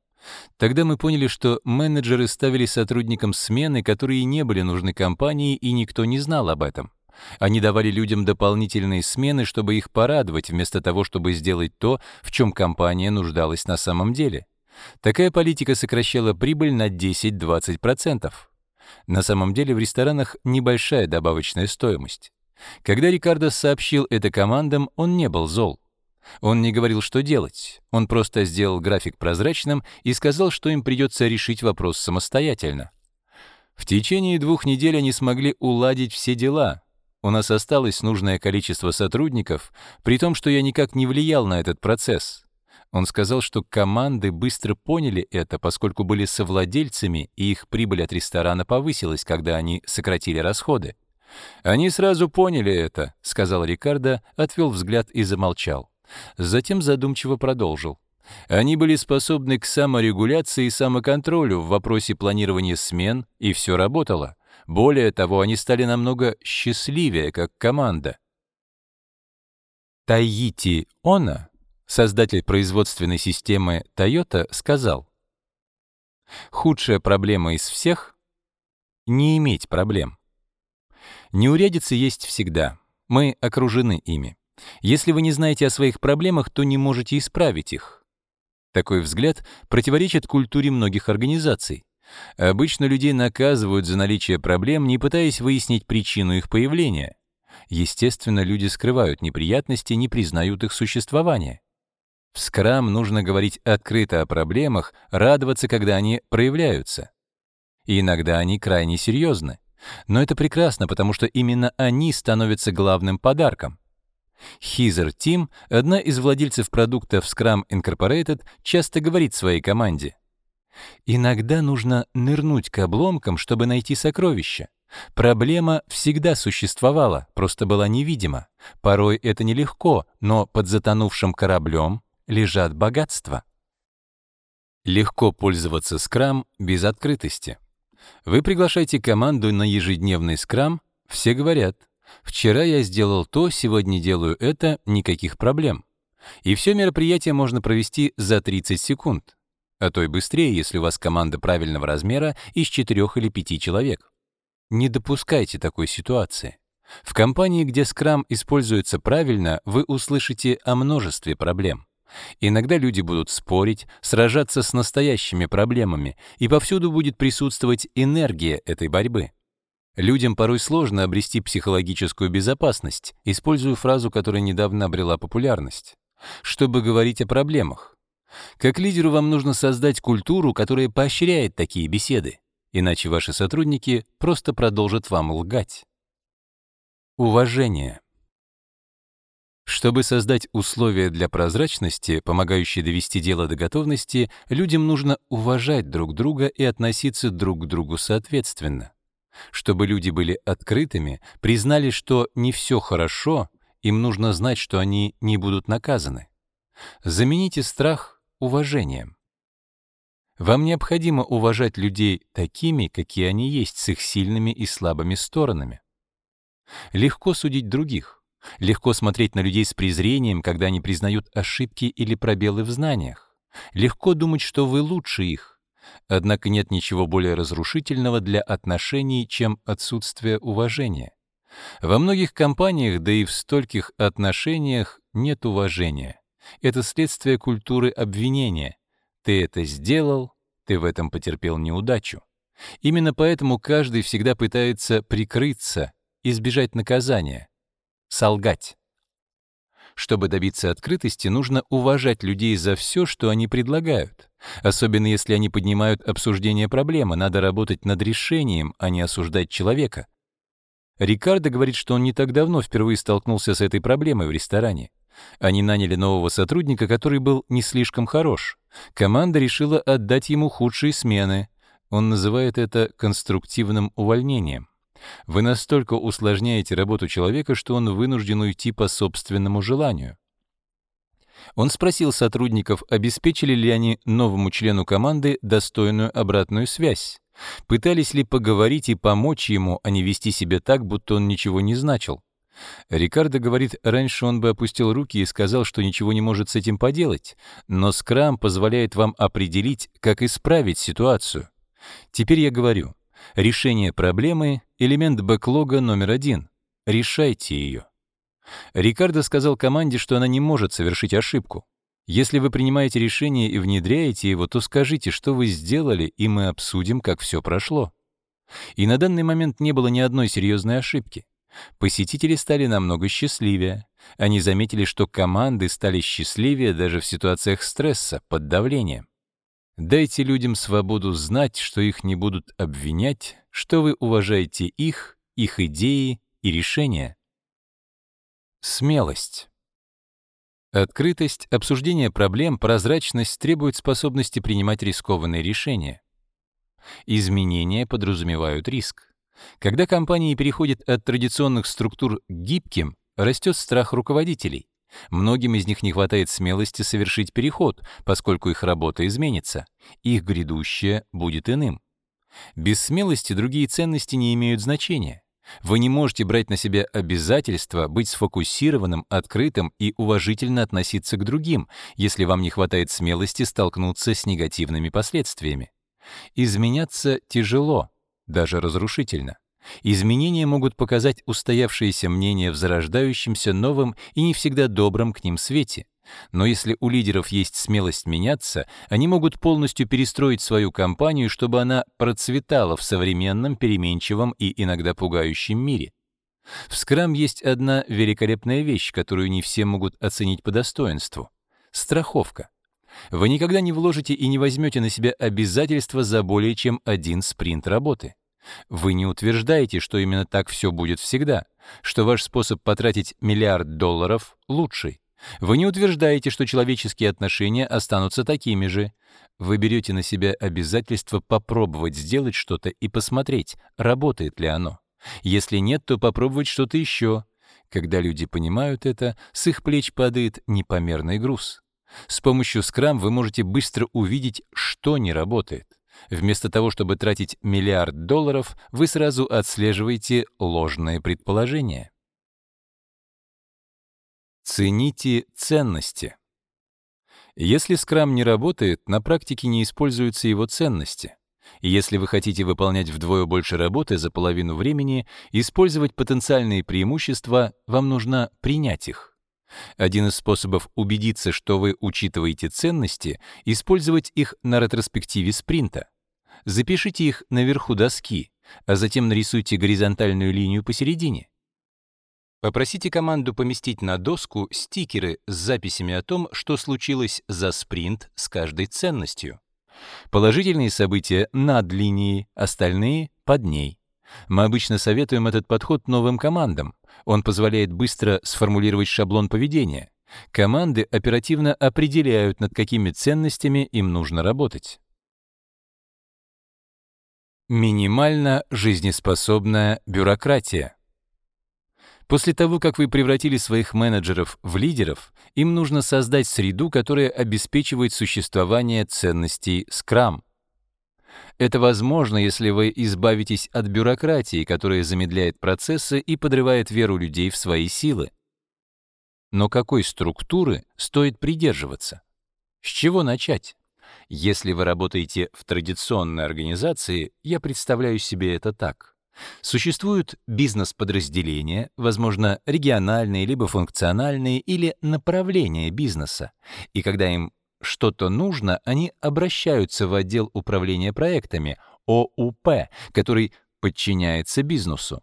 Тогда мы поняли, что менеджеры ставили сотрудникам смены, которые не были нужны компании, и никто не знал об этом. Они давали людям дополнительные смены, чтобы их порадовать, вместо того, чтобы сделать то, в чем компания нуждалась на самом деле. Такая политика сокращала прибыль на 10-20%. На самом деле в ресторанах небольшая добавочная стоимость. Когда Рикардо сообщил это командам, он не был зол. Он не говорил, что делать. Он просто сделал график прозрачным и сказал, что им придется решить вопрос самостоятельно. В течение двух недель они смогли уладить все дела. У нас осталось нужное количество сотрудников, при том, что я никак не влиял на этот процесс. Он сказал, что команды быстро поняли это, поскольку были совладельцами, и их прибыль от ресторана повысилась, когда они сократили расходы. «Они сразу поняли это», — сказал Рикардо, отвел взгляд и замолчал. Затем задумчиво продолжил. Они были способны к саморегуляции и самоконтролю в вопросе планирования смен, и все работало. Более того, они стали намного счастливее как команда. Тайити Она, создатель производственной системы Toyota, сказал, «Худшая проблема из всех — не иметь проблем. Неурядицы есть всегда, мы окружены ими. Если вы не знаете о своих проблемах, то не можете исправить их. Такой взгляд противоречит культуре многих организаций. Обычно людей наказывают за наличие проблем, не пытаясь выяснить причину их появления. Естественно, люди скрывают неприятности, не признают их существования. В скрам нужно говорить открыто о проблемах, радоваться, когда они проявляются. И иногда они крайне серьезны. Но это прекрасно, потому что именно они становятся главным подарком. Хизер Тим, одна из владельцев продукта в Scrum Incorporated, часто говорит своей команде, «Иногда нужно нырнуть к обломкам, чтобы найти сокровища. Проблема всегда существовала, просто была невидима. Порой это нелегко, но под затонувшим кораблем лежат богатства». Легко пользоваться скрам без открытости. Вы приглашаете команду на ежедневный скрам, все говорят — Вчера я сделал то, сегодня делаю это, никаких проблем. И все мероприятие можно провести за 30 секунд, а то и быстрее, если у вас команда правильного размера из 4 или 5 человек. Не допускайте такой ситуации. В компании, где скрам используется правильно, вы услышите о множестве проблем. Иногда люди будут спорить, сражаться с настоящими проблемами, и повсюду будет присутствовать энергия этой борьбы. Людям порой сложно обрести психологическую безопасность, использую фразу, которая недавно обрела популярность, чтобы говорить о проблемах. Как лидеру вам нужно создать культуру, которая поощряет такие беседы, иначе ваши сотрудники просто продолжат вам лгать. Уважение. Чтобы создать условия для прозрачности, помогающие довести дело до готовности, людям нужно уважать друг друга и относиться друг к другу соответственно. Чтобы люди были открытыми, признали, что не все хорошо, им нужно знать, что они не будут наказаны. Замените страх уважением. Вам необходимо уважать людей такими, какие они есть, с их сильными и слабыми сторонами. Легко судить других. Легко смотреть на людей с презрением, когда они признают ошибки или пробелы в знаниях. Легко думать, что вы лучше их, Однако нет ничего более разрушительного для отношений, чем отсутствие уважения. Во многих компаниях, да и в стольких отношениях нет уважения. Это следствие культуры обвинения. Ты это сделал, ты в этом потерпел неудачу. Именно поэтому каждый всегда пытается прикрыться, избежать наказания, солгать. Чтобы добиться открытости, нужно уважать людей за все, что они предлагают. Особенно если они поднимают обсуждение проблемы, надо работать над решением, а не осуждать человека. Рикардо говорит, что он не так давно впервые столкнулся с этой проблемой в ресторане. Они наняли нового сотрудника, который был не слишком хорош. Команда решила отдать ему худшие смены. Он называет это конструктивным увольнением. Вы настолько усложняете работу человека, что он вынужден уйти по собственному желанию. Он спросил сотрудников, обеспечили ли они новому члену команды достойную обратную связь. Пытались ли поговорить и помочь ему, а не вести себя так, будто он ничего не значил. Рикардо говорит, раньше он бы опустил руки и сказал, что ничего не может с этим поделать, но скрам позволяет вам определить, как исправить ситуацию. Теперь я говорю, решение проблемы — элемент бэклога номер один. Решайте ее. Рикардо сказал команде, что она не может совершить ошибку. Если вы принимаете решение и внедряете его, то скажите, что вы сделали, и мы обсудим, как все прошло. И на данный момент не было ни одной серьезной ошибки. Посетители стали намного счастливее. Они заметили, что команды стали счастливее даже в ситуациях стресса, под давлением. Дайте людям свободу знать, что их не будут обвинять, что вы уважаете их, их идеи и решения. Смелость. Открытость, обсуждение проблем, прозрачность требуют способности принимать рискованные решения. Изменения подразумевают риск. Когда компании переходят от традиционных структур к гибким, растет страх руководителей. Многим из них не хватает смелости совершить переход, поскольку их работа изменится, их грядущее будет иным. Без смелости другие ценности не имеют значения. Вы не можете брать на себя обязательство быть сфокусированным, открытым и уважительно относиться к другим, если вам не хватает смелости столкнуться с негативными последствиями. Изменяться тяжело, даже разрушительно. Изменения могут показать устоявшиеся мнения в зарождающемся новом и не всегда добром к ним свете. Но если у лидеров есть смелость меняться, они могут полностью перестроить свою компанию, чтобы она процветала в современном, переменчивом и иногда пугающем мире. В Scrum есть одна великолепная вещь, которую не все могут оценить по достоинству — страховка. Вы никогда не вложите и не возьмете на себя обязательства за более чем один спринт работы. Вы не утверждаете, что именно так все будет всегда, что ваш способ потратить миллиард долларов лучший. Вы не утверждаете, что человеческие отношения останутся такими же. Вы берете на себя обязательство попробовать сделать что-то и посмотреть, работает ли оно. Если нет, то попробовать что-то еще. Когда люди понимают это, с их плеч падает непомерный груз. С помощью скрам вы можете быстро увидеть, что не работает. Вместо того, чтобы тратить миллиард долларов, вы сразу отслеживаете ложные предположения. Цените ценности. Если скрам не работает, на практике не используются его ценности. Если вы хотите выполнять вдвое больше работы за половину времени, использовать потенциальные преимущества, вам нужно принять их. Один из способов убедиться, что вы учитываете ценности, использовать их на ретроспективе спринта. Запишите их наверху доски, а затем нарисуйте горизонтальную линию посередине. Попросите команду поместить на доску стикеры с записями о том, что случилось за спринт с каждой ценностью. Положительные события над линией, остальные — под ней. Мы обычно советуем этот подход новым командам. Он позволяет быстро сформулировать шаблон поведения. Команды оперативно определяют, над какими ценностями им нужно работать. Минимально жизнеспособная бюрократия. После того, как вы превратили своих менеджеров в лидеров, им нужно создать среду, которая обеспечивает существование ценностей Scrum. Это возможно, если вы избавитесь от бюрократии, которая замедляет процессы и подрывает веру людей в свои силы. Но какой структуры стоит придерживаться? С чего начать? Если вы работаете в традиционной организации, я представляю себе это так. Существуют бизнес-подразделения, возможно, региональные, либо функциональные, или направления бизнеса. И когда им что-то нужно, они обращаются в отдел управления проектами, ОУП, который подчиняется бизнесу.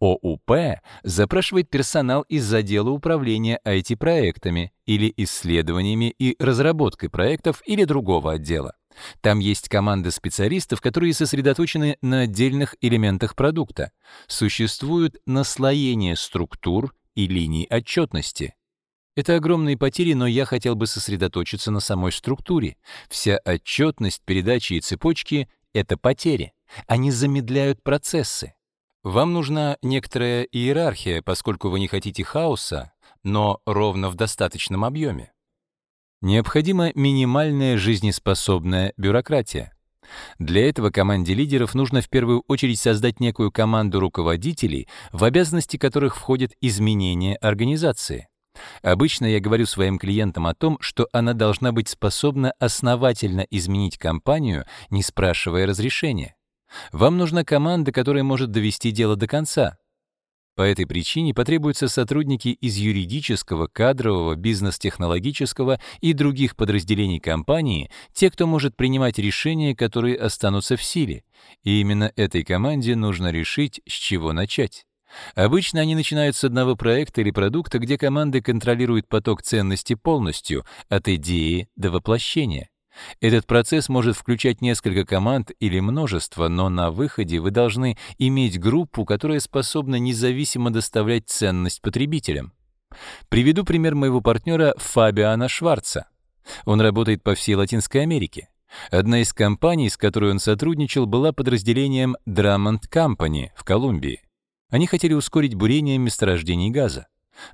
ОУП запрашивает персонал из отдела управления IT-проектами или исследованиями и разработкой проектов или другого отдела. Там есть команда специалистов, которые сосредоточены на отдельных элементах продукта. Существуют наслоения структур и линий отчетности. Это огромные потери, но я хотел бы сосредоточиться на самой структуре. Вся отчетность, передачи и цепочки — это потери. Они замедляют процессы. Вам нужна некоторая иерархия, поскольку вы не хотите хаоса, но ровно в достаточном объеме. Необходима минимальная жизнеспособная бюрократия. Для этого команде лидеров нужно в первую очередь создать некую команду руководителей, в обязанности которых входит изменение организации. Обычно я говорю своим клиентам о том, что она должна быть способна основательно изменить компанию, не спрашивая разрешения. Вам нужна команда, которая может довести дело до конца, по этой причине потребуются сотрудники из юридического, кадрового, бизнес-технологического и других подразделений компании, те, кто может принимать решения, которые останутся в силе. И именно этой команде нужно решить, с чего начать. Обычно они начинают с одного проекта или продукта, где команды контролируют поток ценности полностью, от идеи до воплощения. Этот процесс может включать несколько команд или множество, но на выходе вы должны иметь группу, которая способна независимо доставлять ценность потребителям. Приведу пример моего партнера Фабиана Шварца. Он работает по всей Латинской Америке. Одна из компаний, с которой он сотрудничал, была подразделением Drummond Company в Колумбии. Они хотели ускорить бурение месторождений газа.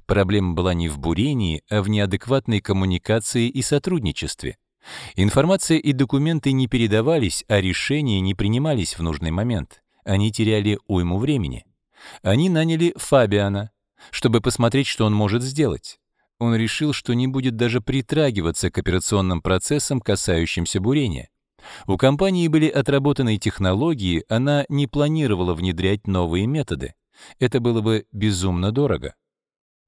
Проблема была не в бурении, а в неадекватной коммуникации и сотрудничестве. Информация и документы не передавались, а решения не принимались в нужный момент. Они теряли уйму времени. Они наняли Фабиана, чтобы посмотреть, что он может сделать. Он решил, что не будет даже притрагиваться к операционным процессам, касающимся бурения. У компании были отработанные технологии, она не планировала внедрять новые методы. Это было бы безумно дорого.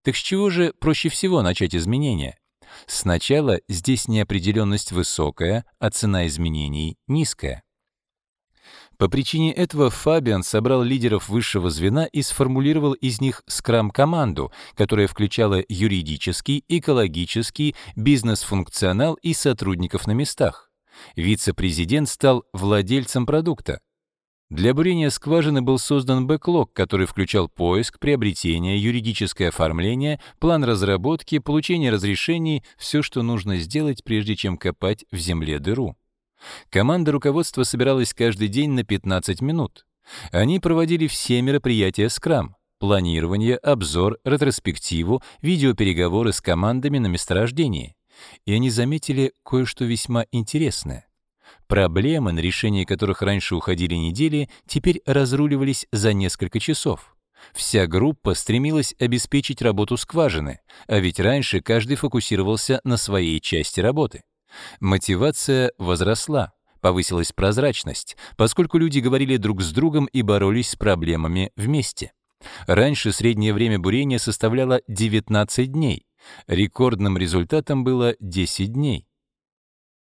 Так с чего же проще всего начать изменения? Сначала здесь неопределенность высокая, а цена изменений низкая. По причине этого Фабиан собрал лидеров высшего звена и сформулировал из них скрам-команду, которая включала юридический, экологический, бизнес-функционал и сотрудников на местах. Вице-президент стал владельцем продукта. Для бурения скважины был создан бэклог, который включал поиск, приобретение, юридическое оформление, план разработки, получение разрешений, все, что нужно сделать, прежде чем копать в земле дыру. Команда руководства собиралась каждый день на 15 минут. Они проводили все мероприятия Scrum — планирование, обзор, ретроспективу, видеопереговоры с командами на месторождении. И они заметили кое-что весьма интересное. Проблемы, на решение которых раньше уходили недели, теперь разруливались за несколько часов. Вся группа стремилась обеспечить работу скважины, а ведь раньше каждый фокусировался на своей части работы. Мотивация возросла, повысилась прозрачность, поскольку люди говорили друг с другом и боролись с проблемами вместе. Раньше среднее время бурения составляло 19 дней, рекордным результатом было 10 дней.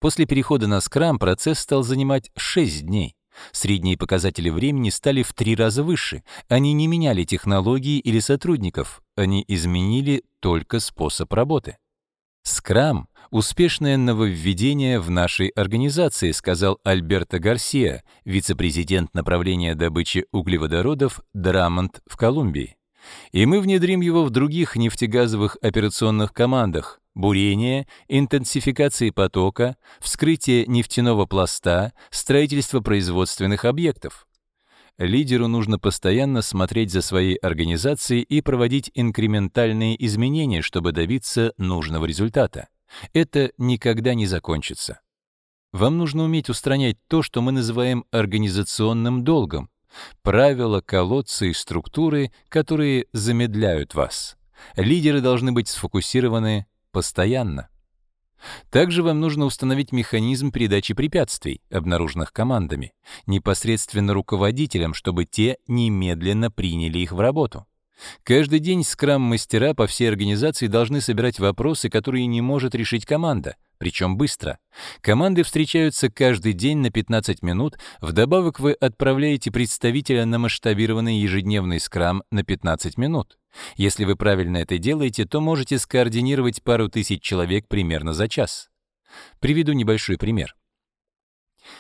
После перехода на скрам процесс стал занимать 6 дней. Средние показатели времени стали в три раза выше. Они не меняли технологии или сотрудников, они изменили только способ работы. «Скрам — успешное нововведение в нашей организации», сказал Альберто Гарсия, вице-президент направления добычи углеводородов Драмонт в Колумбии. «И мы внедрим его в других нефтегазовых операционных командах, бурение, интенсификации потока, вскрытие нефтяного пласта, строительство производственных объектов. Лидеру нужно постоянно смотреть за своей организацией и проводить инкрементальные изменения, чтобы добиться нужного результата. Это никогда не закончится. Вам нужно уметь устранять то, что мы называем организационным долгом, правила, колодцы и структуры, которые замедляют вас. Лидеры должны быть сфокусированы постоянно. Также вам нужно установить механизм передачи препятствий, обнаруженных командами, непосредственно руководителям, чтобы те немедленно приняли их в работу. Каждый день скрам-мастера по всей организации должны собирать вопросы, которые не может решить команда, причем быстро. Команды встречаются каждый день на 15 минут, вдобавок вы отправляете представителя на масштабированный ежедневный скрам на 15 минут. Если вы правильно это делаете, то можете скоординировать пару тысяч человек примерно за час. Приведу небольшой пример.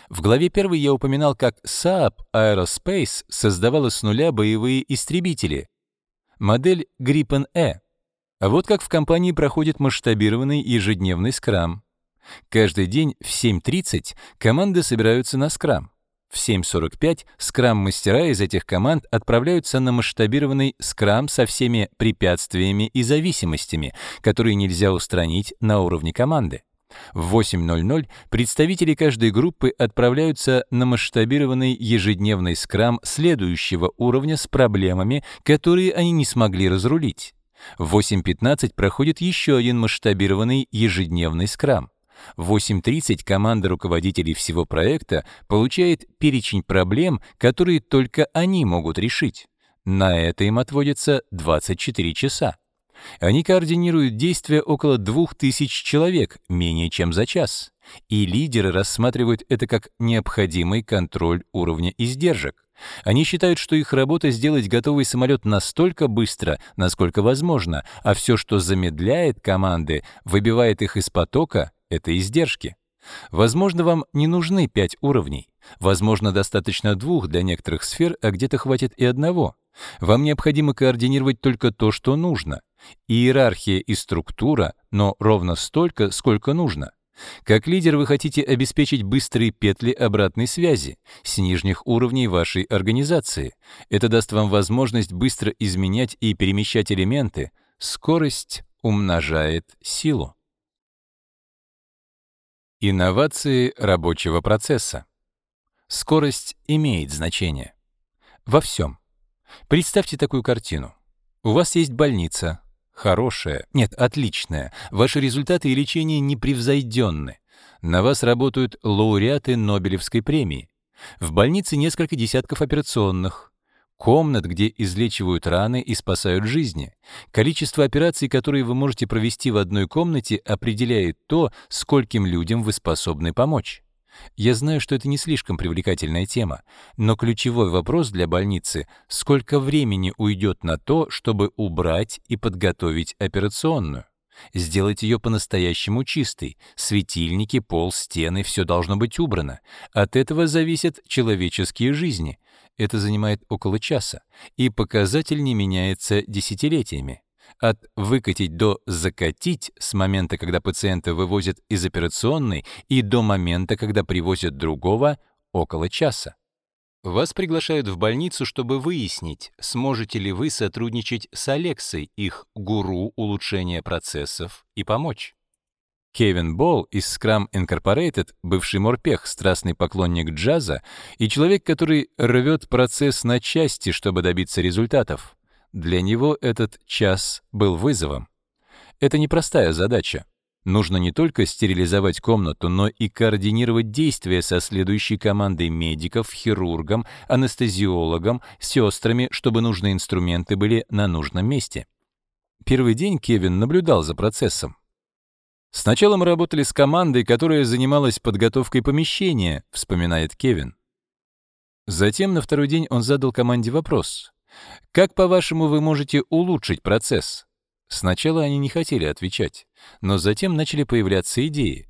В главе 1 я упоминал, как Saab Aerospace создавала с нуля боевые истребители. Модель Gripen E. А вот как в компании проходит масштабированный ежедневный скрам. Каждый день в 7.30 команды собираются на скрам. В 7.45 скрам-мастера из этих команд отправляются на масштабированный скрам со всеми препятствиями и зависимостями, которые нельзя устранить на уровне команды. В 8.00 представители каждой группы отправляются на масштабированный ежедневный скрам следующего уровня с проблемами, которые они не смогли разрулить. В 8.15 проходит еще один масштабированный ежедневный скрам. В 8.30 команда руководителей всего проекта получает перечень проблем, которые только они могут решить. На это им отводится 24 часа. Они координируют действия около 2000 человек менее чем за час. И лидеры рассматривают это как необходимый контроль уровня издержек. Они считают, что их работа сделать готовый самолет настолько быстро, насколько возможно, а все, что замедляет команды, выбивает их из потока это издержки. Возможно, вам не нужны пять уровней. Возможно, достаточно двух для некоторых сфер, а где-то хватит и одного. Вам необходимо координировать только то, что нужно. Иерархия и структура, но ровно столько, сколько нужно. Как лидер вы хотите обеспечить быстрые петли обратной связи с нижних уровней вашей организации. Это даст вам возможность быстро изменять и перемещать элементы. Скорость умножает силу. Инновации рабочего процесса. Скорость имеет значение. Во всем. Представьте такую картину. У вас есть больница. Хорошая, нет, отличная. Ваши результаты и лечение непревзойденны. На вас работают лауреаты Нобелевской премии. В больнице несколько десятков операционных комнат, где излечивают раны и спасают жизни. Количество операций, которые вы можете провести в одной комнате, определяет то, скольким людям вы способны помочь. Я знаю, что это не слишком привлекательная тема, но ключевой вопрос для больницы — сколько времени уйдет на то, чтобы убрать и подготовить операционную? Сделать ее по-настоящему чистой. Светильники, пол, стены — все должно быть убрано. От этого зависят человеческие жизни — это занимает около часа, и показатель не меняется десятилетиями. От «выкатить» до «закатить» с момента, когда пациента вывозят из операционной, и до момента, когда привозят другого, около часа. Вас приглашают в больницу, чтобы выяснить, сможете ли вы сотрудничать с Алексой, их гуру улучшения процессов, и помочь. Кевин Болл из Scrum Incorporated, бывший морпех, страстный поклонник джаза и человек, который рвет процесс на части, чтобы добиться результатов. Для него этот час был вызовом. Это непростая задача. Нужно не только стерилизовать комнату, но и координировать действия со следующей командой медиков, хирургом, анестезиологом, сестрами, чтобы нужные инструменты были на нужном месте. Первый день Кевин наблюдал за процессом. «Сначала мы работали с командой, которая занималась подготовкой помещения», — вспоминает Кевин. Затем на второй день он задал команде вопрос. «Как, по-вашему, вы можете улучшить процесс?» Сначала они не хотели отвечать, но затем начали появляться идеи.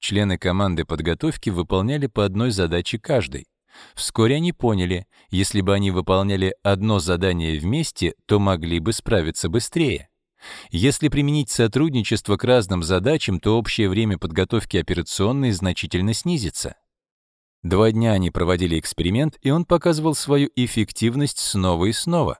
Члены команды подготовки выполняли по одной задаче каждой. Вскоре они поняли, если бы они выполняли одно задание вместе, то могли бы справиться быстрее. Если применить сотрудничество к разным задачам, то общее время подготовки операционной значительно снизится. Два дня они проводили эксперимент, и он показывал свою эффективность снова и снова.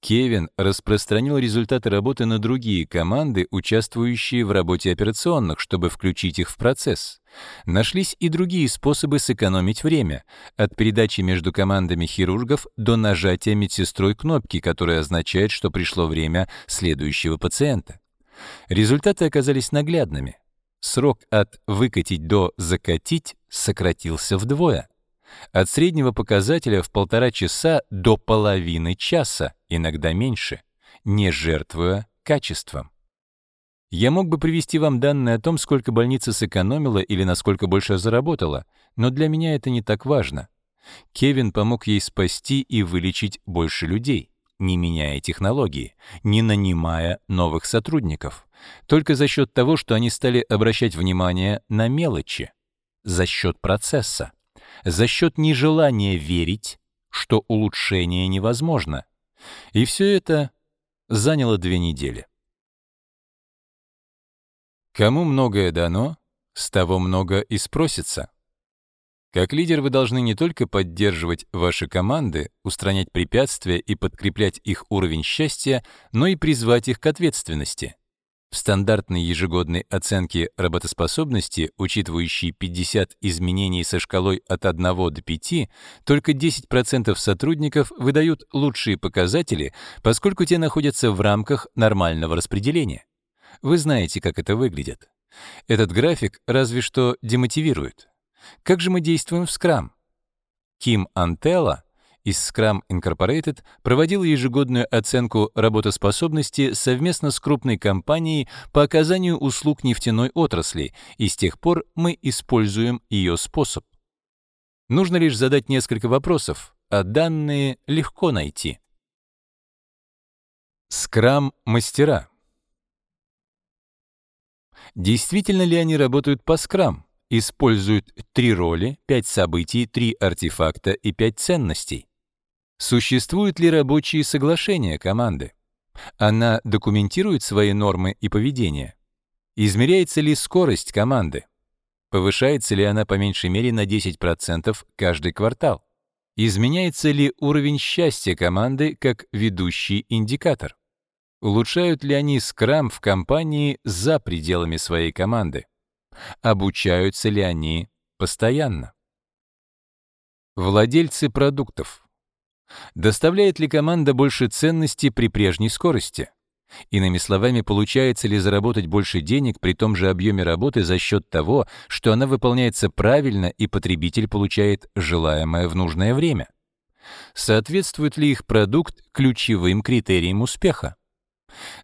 Кевин распространил результаты работы на другие команды, участвующие в работе операционных, чтобы включить их в процесс. Нашлись и другие способы сэкономить время, от передачи между командами хирургов до нажатия медсестрой кнопки, которая означает, что пришло время следующего пациента. Результаты оказались наглядными. Срок от «выкатить» до «закатить» сократился вдвое. От среднего показателя в полтора часа до половины часа, иногда меньше, не жертвуя качеством. Я мог бы привести вам данные о том, сколько больница сэкономила или насколько больше заработала, но для меня это не так важно. Кевин помог ей спасти и вылечить больше людей, не меняя технологии, не нанимая новых сотрудников, только за счет того, что они стали обращать внимание на мелочи, за счет процесса за счет нежелания верить, что улучшение невозможно. И все это заняло две недели. Кому многое дано, с того много и спросится. Как лидер вы должны не только поддерживать ваши команды, устранять препятствия и подкреплять их уровень счастья, но и призвать их к ответственности — в стандартной ежегодной оценке работоспособности, учитывающей 50 изменений со шкалой от 1 до 5, только 10% сотрудников выдают лучшие показатели, поскольку те находятся в рамках нормального распределения. Вы знаете, как это выглядит. Этот график разве что демотивирует. Как же мы действуем в скрам? Ким Антелла — из Scrum Incorporated проводила ежегодную оценку работоспособности совместно с крупной компанией по оказанию услуг нефтяной отрасли, и с тех пор мы используем ее способ. Нужно лишь задать несколько вопросов, а данные легко найти. Скрам-мастера. Действительно ли они работают по скрам? Используют три роли, пять событий, три артефакта и пять ценностей. Существуют ли рабочие соглашения команды? Она документирует свои нормы и поведение? Измеряется ли скорость команды? Повышается ли она по меньшей мере на 10% каждый квартал? Изменяется ли уровень счастья команды как ведущий индикатор? Улучшают ли они скрам в компании за пределами своей команды? Обучаются ли они постоянно? Владельцы продуктов. Доставляет ли команда больше ценности при прежней скорости? Иными словами, получается ли заработать больше денег при том же объеме работы за счет того, что она выполняется правильно и потребитель получает желаемое в нужное время? Соответствует ли их продукт ключевым критериям успеха?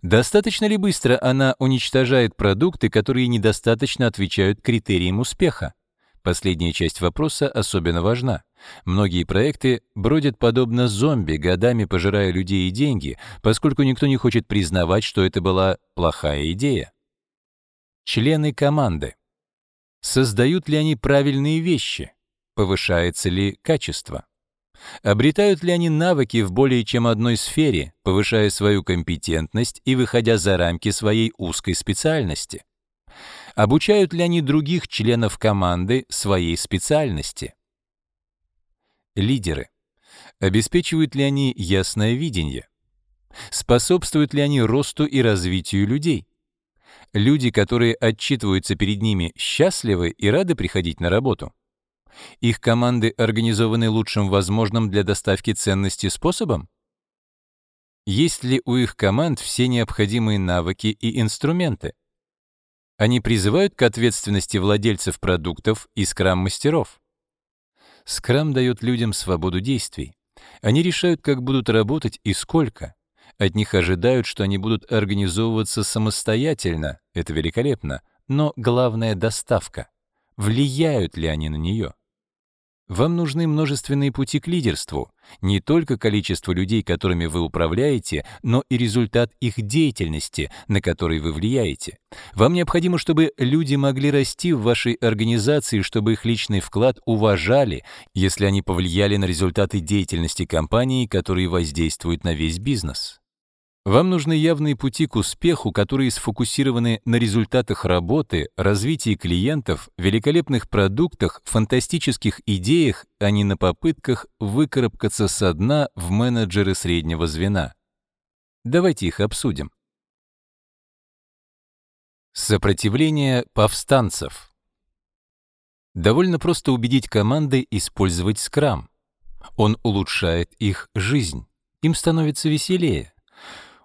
Достаточно ли быстро она уничтожает продукты, которые недостаточно отвечают критериям успеха? Последняя часть вопроса особенно важна. Многие проекты бродят подобно зомби, годами пожирая людей и деньги, поскольку никто не хочет признавать, что это была плохая идея. Члены команды. Создают ли они правильные вещи? Повышается ли качество? Обретают ли они навыки в более чем одной сфере, повышая свою компетентность и выходя за рамки своей узкой специальности? Обучают ли они других членов команды своей специальности? лидеры? Обеспечивают ли они ясное видение? Способствуют ли они росту и развитию людей? Люди, которые отчитываются перед ними, счастливы и рады приходить на работу. Их команды организованы лучшим возможным для доставки ценности способом? Есть ли у их команд все необходимые навыки и инструменты? Они призывают к ответственности владельцев продуктов и скрам-мастеров. Скрам дает людям свободу действий. Они решают, как будут работать и сколько. От них ожидают, что они будут организовываться самостоятельно. Это великолепно. Но главная — доставка. Влияют ли они на нее? Вам нужны множественные пути к лидерству, не только количество людей, которыми вы управляете, но и результат их деятельности, на который вы влияете. Вам необходимо, чтобы люди могли расти в вашей организации, чтобы их личный вклад уважали, если они повлияли на результаты деятельности компании, которые воздействуют на весь бизнес. Вам нужны явные пути к успеху, которые сфокусированы на результатах работы, развитии клиентов, великолепных продуктах, фантастических идеях, а не на попытках выкарабкаться со дна в менеджеры среднего звена. Давайте их обсудим. Сопротивление повстанцев. Довольно просто убедить команды использовать скрам. Он улучшает их жизнь. Им становится веселее.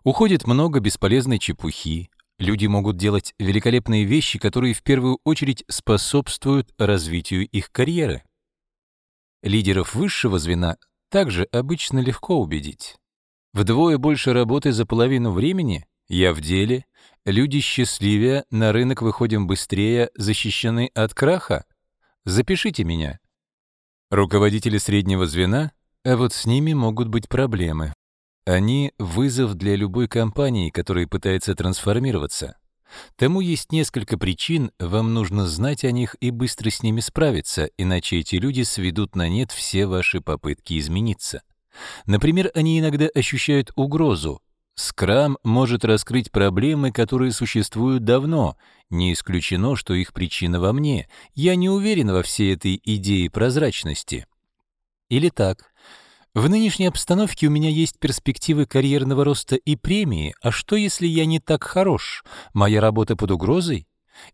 Уходит много бесполезной чепухи. Люди могут делать великолепные вещи, которые в первую очередь способствуют развитию их карьеры. Лидеров высшего звена также обычно легко убедить. Вдвое больше работы за половину времени, я в деле, люди счастливее, на рынок выходим быстрее, защищены от краха. Запишите меня. Руководители среднего звена, а вот с ними могут быть проблемы. Они — вызов для любой компании, которая пытается трансформироваться. Тому есть несколько причин, вам нужно знать о них и быстро с ними справиться, иначе эти люди сведут на нет все ваши попытки измениться. Например, они иногда ощущают угрозу. Скрам может раскрыть проблемы, которые существуют давно. Не исключено, что их причина во мне. Я не уверен во всей этой идее прозрачности. Или так. В нынешней обстановке у меня есть перспективы карьерного роста и премии, а что, если я не так хорош? Моя работа под угрозой?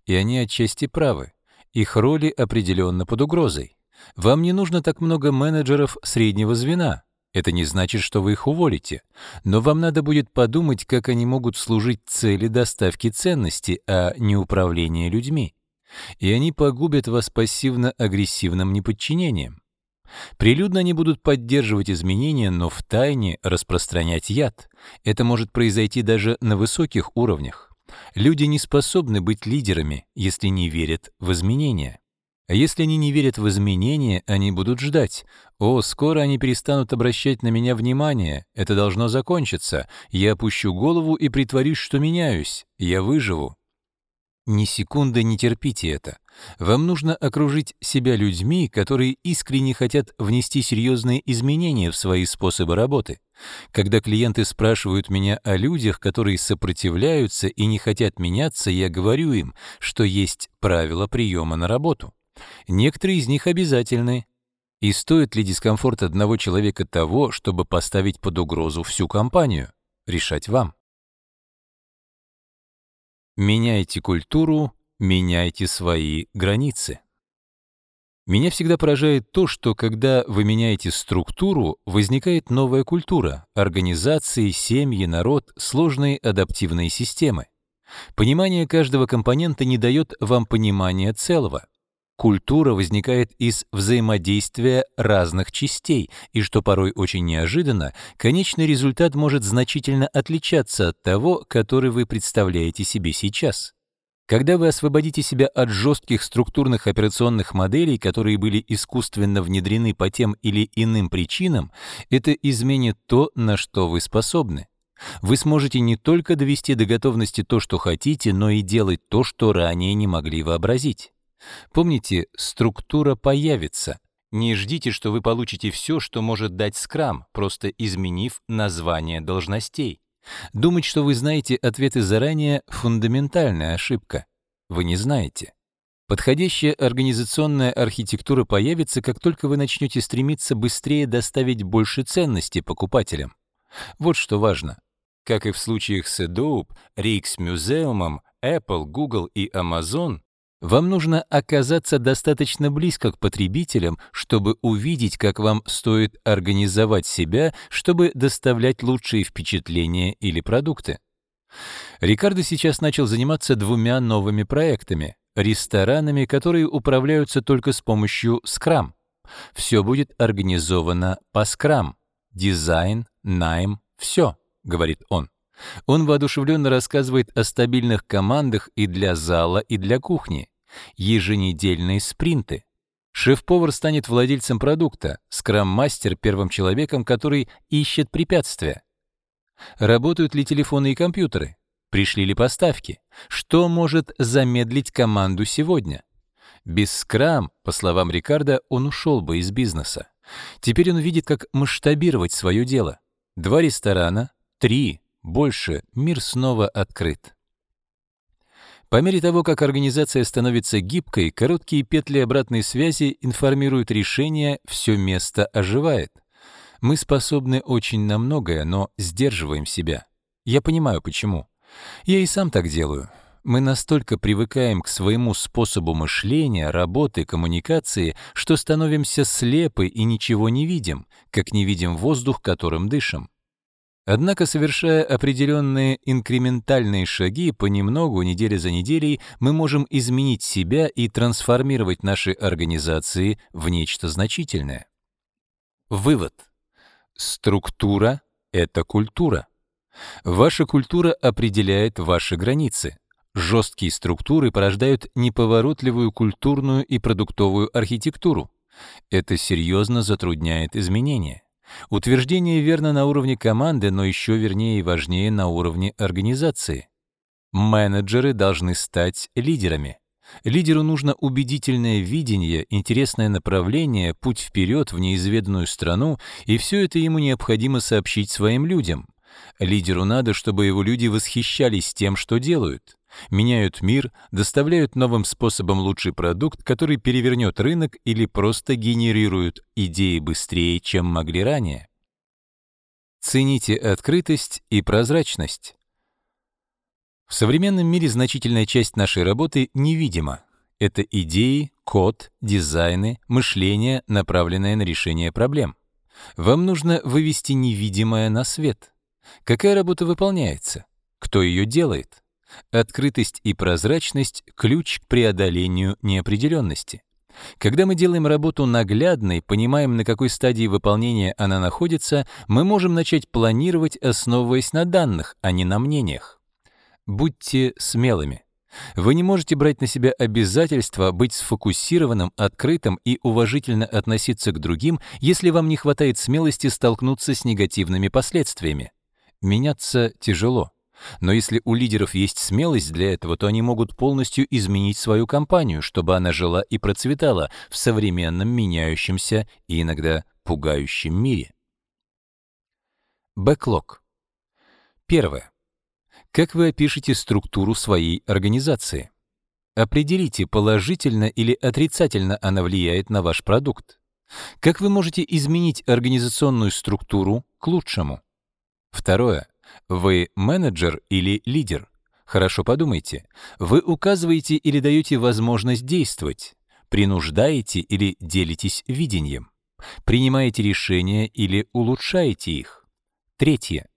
И они отчасти правы. Их роли определенно под угрозой. Вам не нужно так много менеджеров среднего звена. Это не значит, что вы их уволите. Но вам надо будет подумать, как они могут служить цели доставки ценности, а не управления людьми. И они погубят вас пассивно-агрессивным неподчинением. Прилюдно они будут поддерживать изменения, но в тайне распространять яд. Это может произойти даже на высоких уровнях. Люди не способны быть лидерами, если не верят в изменения. А если они не верят в изменения, они будут ждать. «О, скоро они перестанут обращать на меня внимание. Это должно закончиться. Я опущу голову и притворюсь, что меняюсь. Я выживу». Ни секунды не терпите это. Вам нужно окружить себя людьми, которые искренне хотят внести серьезные изменения в свои способы работы. Когда клиенты спрашивают меня о людях, которые сопротивляются и не хотят меняться, я говорю им, что есть правила приема на работу. Некоторые из них обязательны. И стоит ли дискомфорт одного человека того, чтобы поставить под угрозу всю компанию? Решать вам. Меняйте культуру меняйте свои границы. Меня всегда поражает то, что когда вы меняете структуру, возникает новая культура, организации, семьи, народ, сложные адаптивные системы. Понимание каждого компонента не дает вам понимания целого. Культура возникает из взаимодействия разных частей, и что порой очень неожиданно, конечный результат может значительно отличаться от того, который вы представляете себе сейчас. Когда вы освободите себя от жестких структурных операционных моделей, которые были искусственно внедрены по тем или иным причинам, это изменит то, на что вы способны. Вы сможете не только довести до готовности то, что хотите, но и делать то, что ранее не могли вообразить. Помните, структура появится. Не ждите, что вы получите все, что может дать скрам, просто изменив название должностей. Думать, что вы знаете ответы заранее — фундаментальная ошибка. Вы не знаете. Подходящая организационная архитектура появится, как только вы начнете стремиться быстрее доставить больше ценности покупателям. Вот что важно. Как и в случаях с Adobe, Рейксмюзеумом, Apple, Google и Amazon, вам нужно оказаться достаточно близко к потребителям, чтобы увидеть, как вам стоит организовать себя, чтобы доставлять лучшие впечатления или продукты. Рикардо сейчас начал заниматься двумя новыми проектами — ресторанами, которые управляются только с помощью скрам. Все будет организовано по скрам. Дизайн, найм, все, говорит он. Он воодушевленно рассказывает о стабильных командах и для зала, и для кухни. Еженедельные спринты. Шеф-повар станет владельцем продукта, скрам-мастер — первым человеком, который ищет препятствия. Работают ли телефоны и компьютеры? Пришли ли поставки? Что может замедлить команду сегодня? Без скрам, по словам Рикардо, он ушел бы из бизнеса. Теперь он видит, как масштабировать свое дело. Два ресторана, три, больше мир снова открыт. По мере того, как организация становится гибкой, короткие петли обратной связи информируют решение «все место оживает». Мы способны очень на многое, но сдерживаем себя. Я понимаю, почему. Я и сам так делаю. Мы настолько привыкаем к своему способу мышления, работы, коммуникации, что становимся слепы и ничего не видим, как не видим воздух, которым дышим. Однако, совершая определенные инкрементальные шаги, понемногу, неделя за неделей, мы можем изменить себя и трансформировать наши организации в нечто значительное. Вывод. Структура — это культура. Ваша культура определяет ваши границы. Жесткие структуры порождают неповоротливую культурную и продуктовую архитектуру. Это серьезно затрудняет изменения. Утверждение верно на уровне команды, но еще вернее и важнее на уровне организации. Менеджеры должны стать лидерами. Лидеру нужно убедительное видение, интересное направление, путь вперед в неизведанную страну, и все это ему необходимо сообщить своим людям. Лидеру надо, чтобы его люди восхищались тем, что делают меняют мир, доставляют новым способом лучший продукт, который перевернет рынок или просто генерируют идеи быстрее, чем могли ранее. Цените открытость и прозрачность. В современном мире значительная часть нашей работы невидима. Это идеи, код, дизайны, мышление, направленное на решение проблем. Вам нужно вывести невидимое на свет. Какая работа выполняется? Кто ее делает? Открытость и прозрачность — ключ к преодолению неопределенности. Когда мы делаем работу наглядной, понимаем, на какой стадии выполнения она находится, мы можем начать планировать, основываясь на данных, а не на мнениях. Будьте смелыми. Вы не можете брать на себя обязательство быть сфокусированным, открытым и уважительно относиться к другим, если вам не хватает смелости столкнуться с негативными последствиями. Меняться тяжело. Но если у лидеров есть смелость для этого, то они могут полностью изменить свою компанию, чтобы она жила и процветала в современном меняющемся и иногда пугающем мире. Бэклог. Первое. Как вы опишете структуру своей организации? Определите, положительно или отрицательно она влияет на ваш продукт. Как вы можете изменить организационную структуру к лучшему? Второе. Вы менеджер или лидер? Хорошо подумайте. Вы указываете или даете возможность действовать? Принуждаете или делитесь видением? Принимаете решения или улучшаете их? Третье.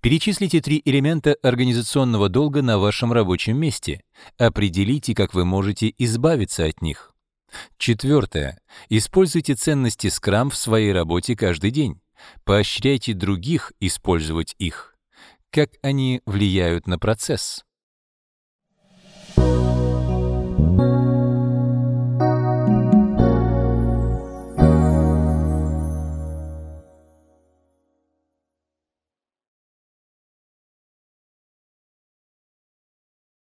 Перечислите три элемента организационного долга на вашем рабочем месте. Определите, как вы можете избавиться от них. Четвертое. Используйте ценности Scrum в своей работе каждый день. Поощряйте других использовать их как они влияют на процесс.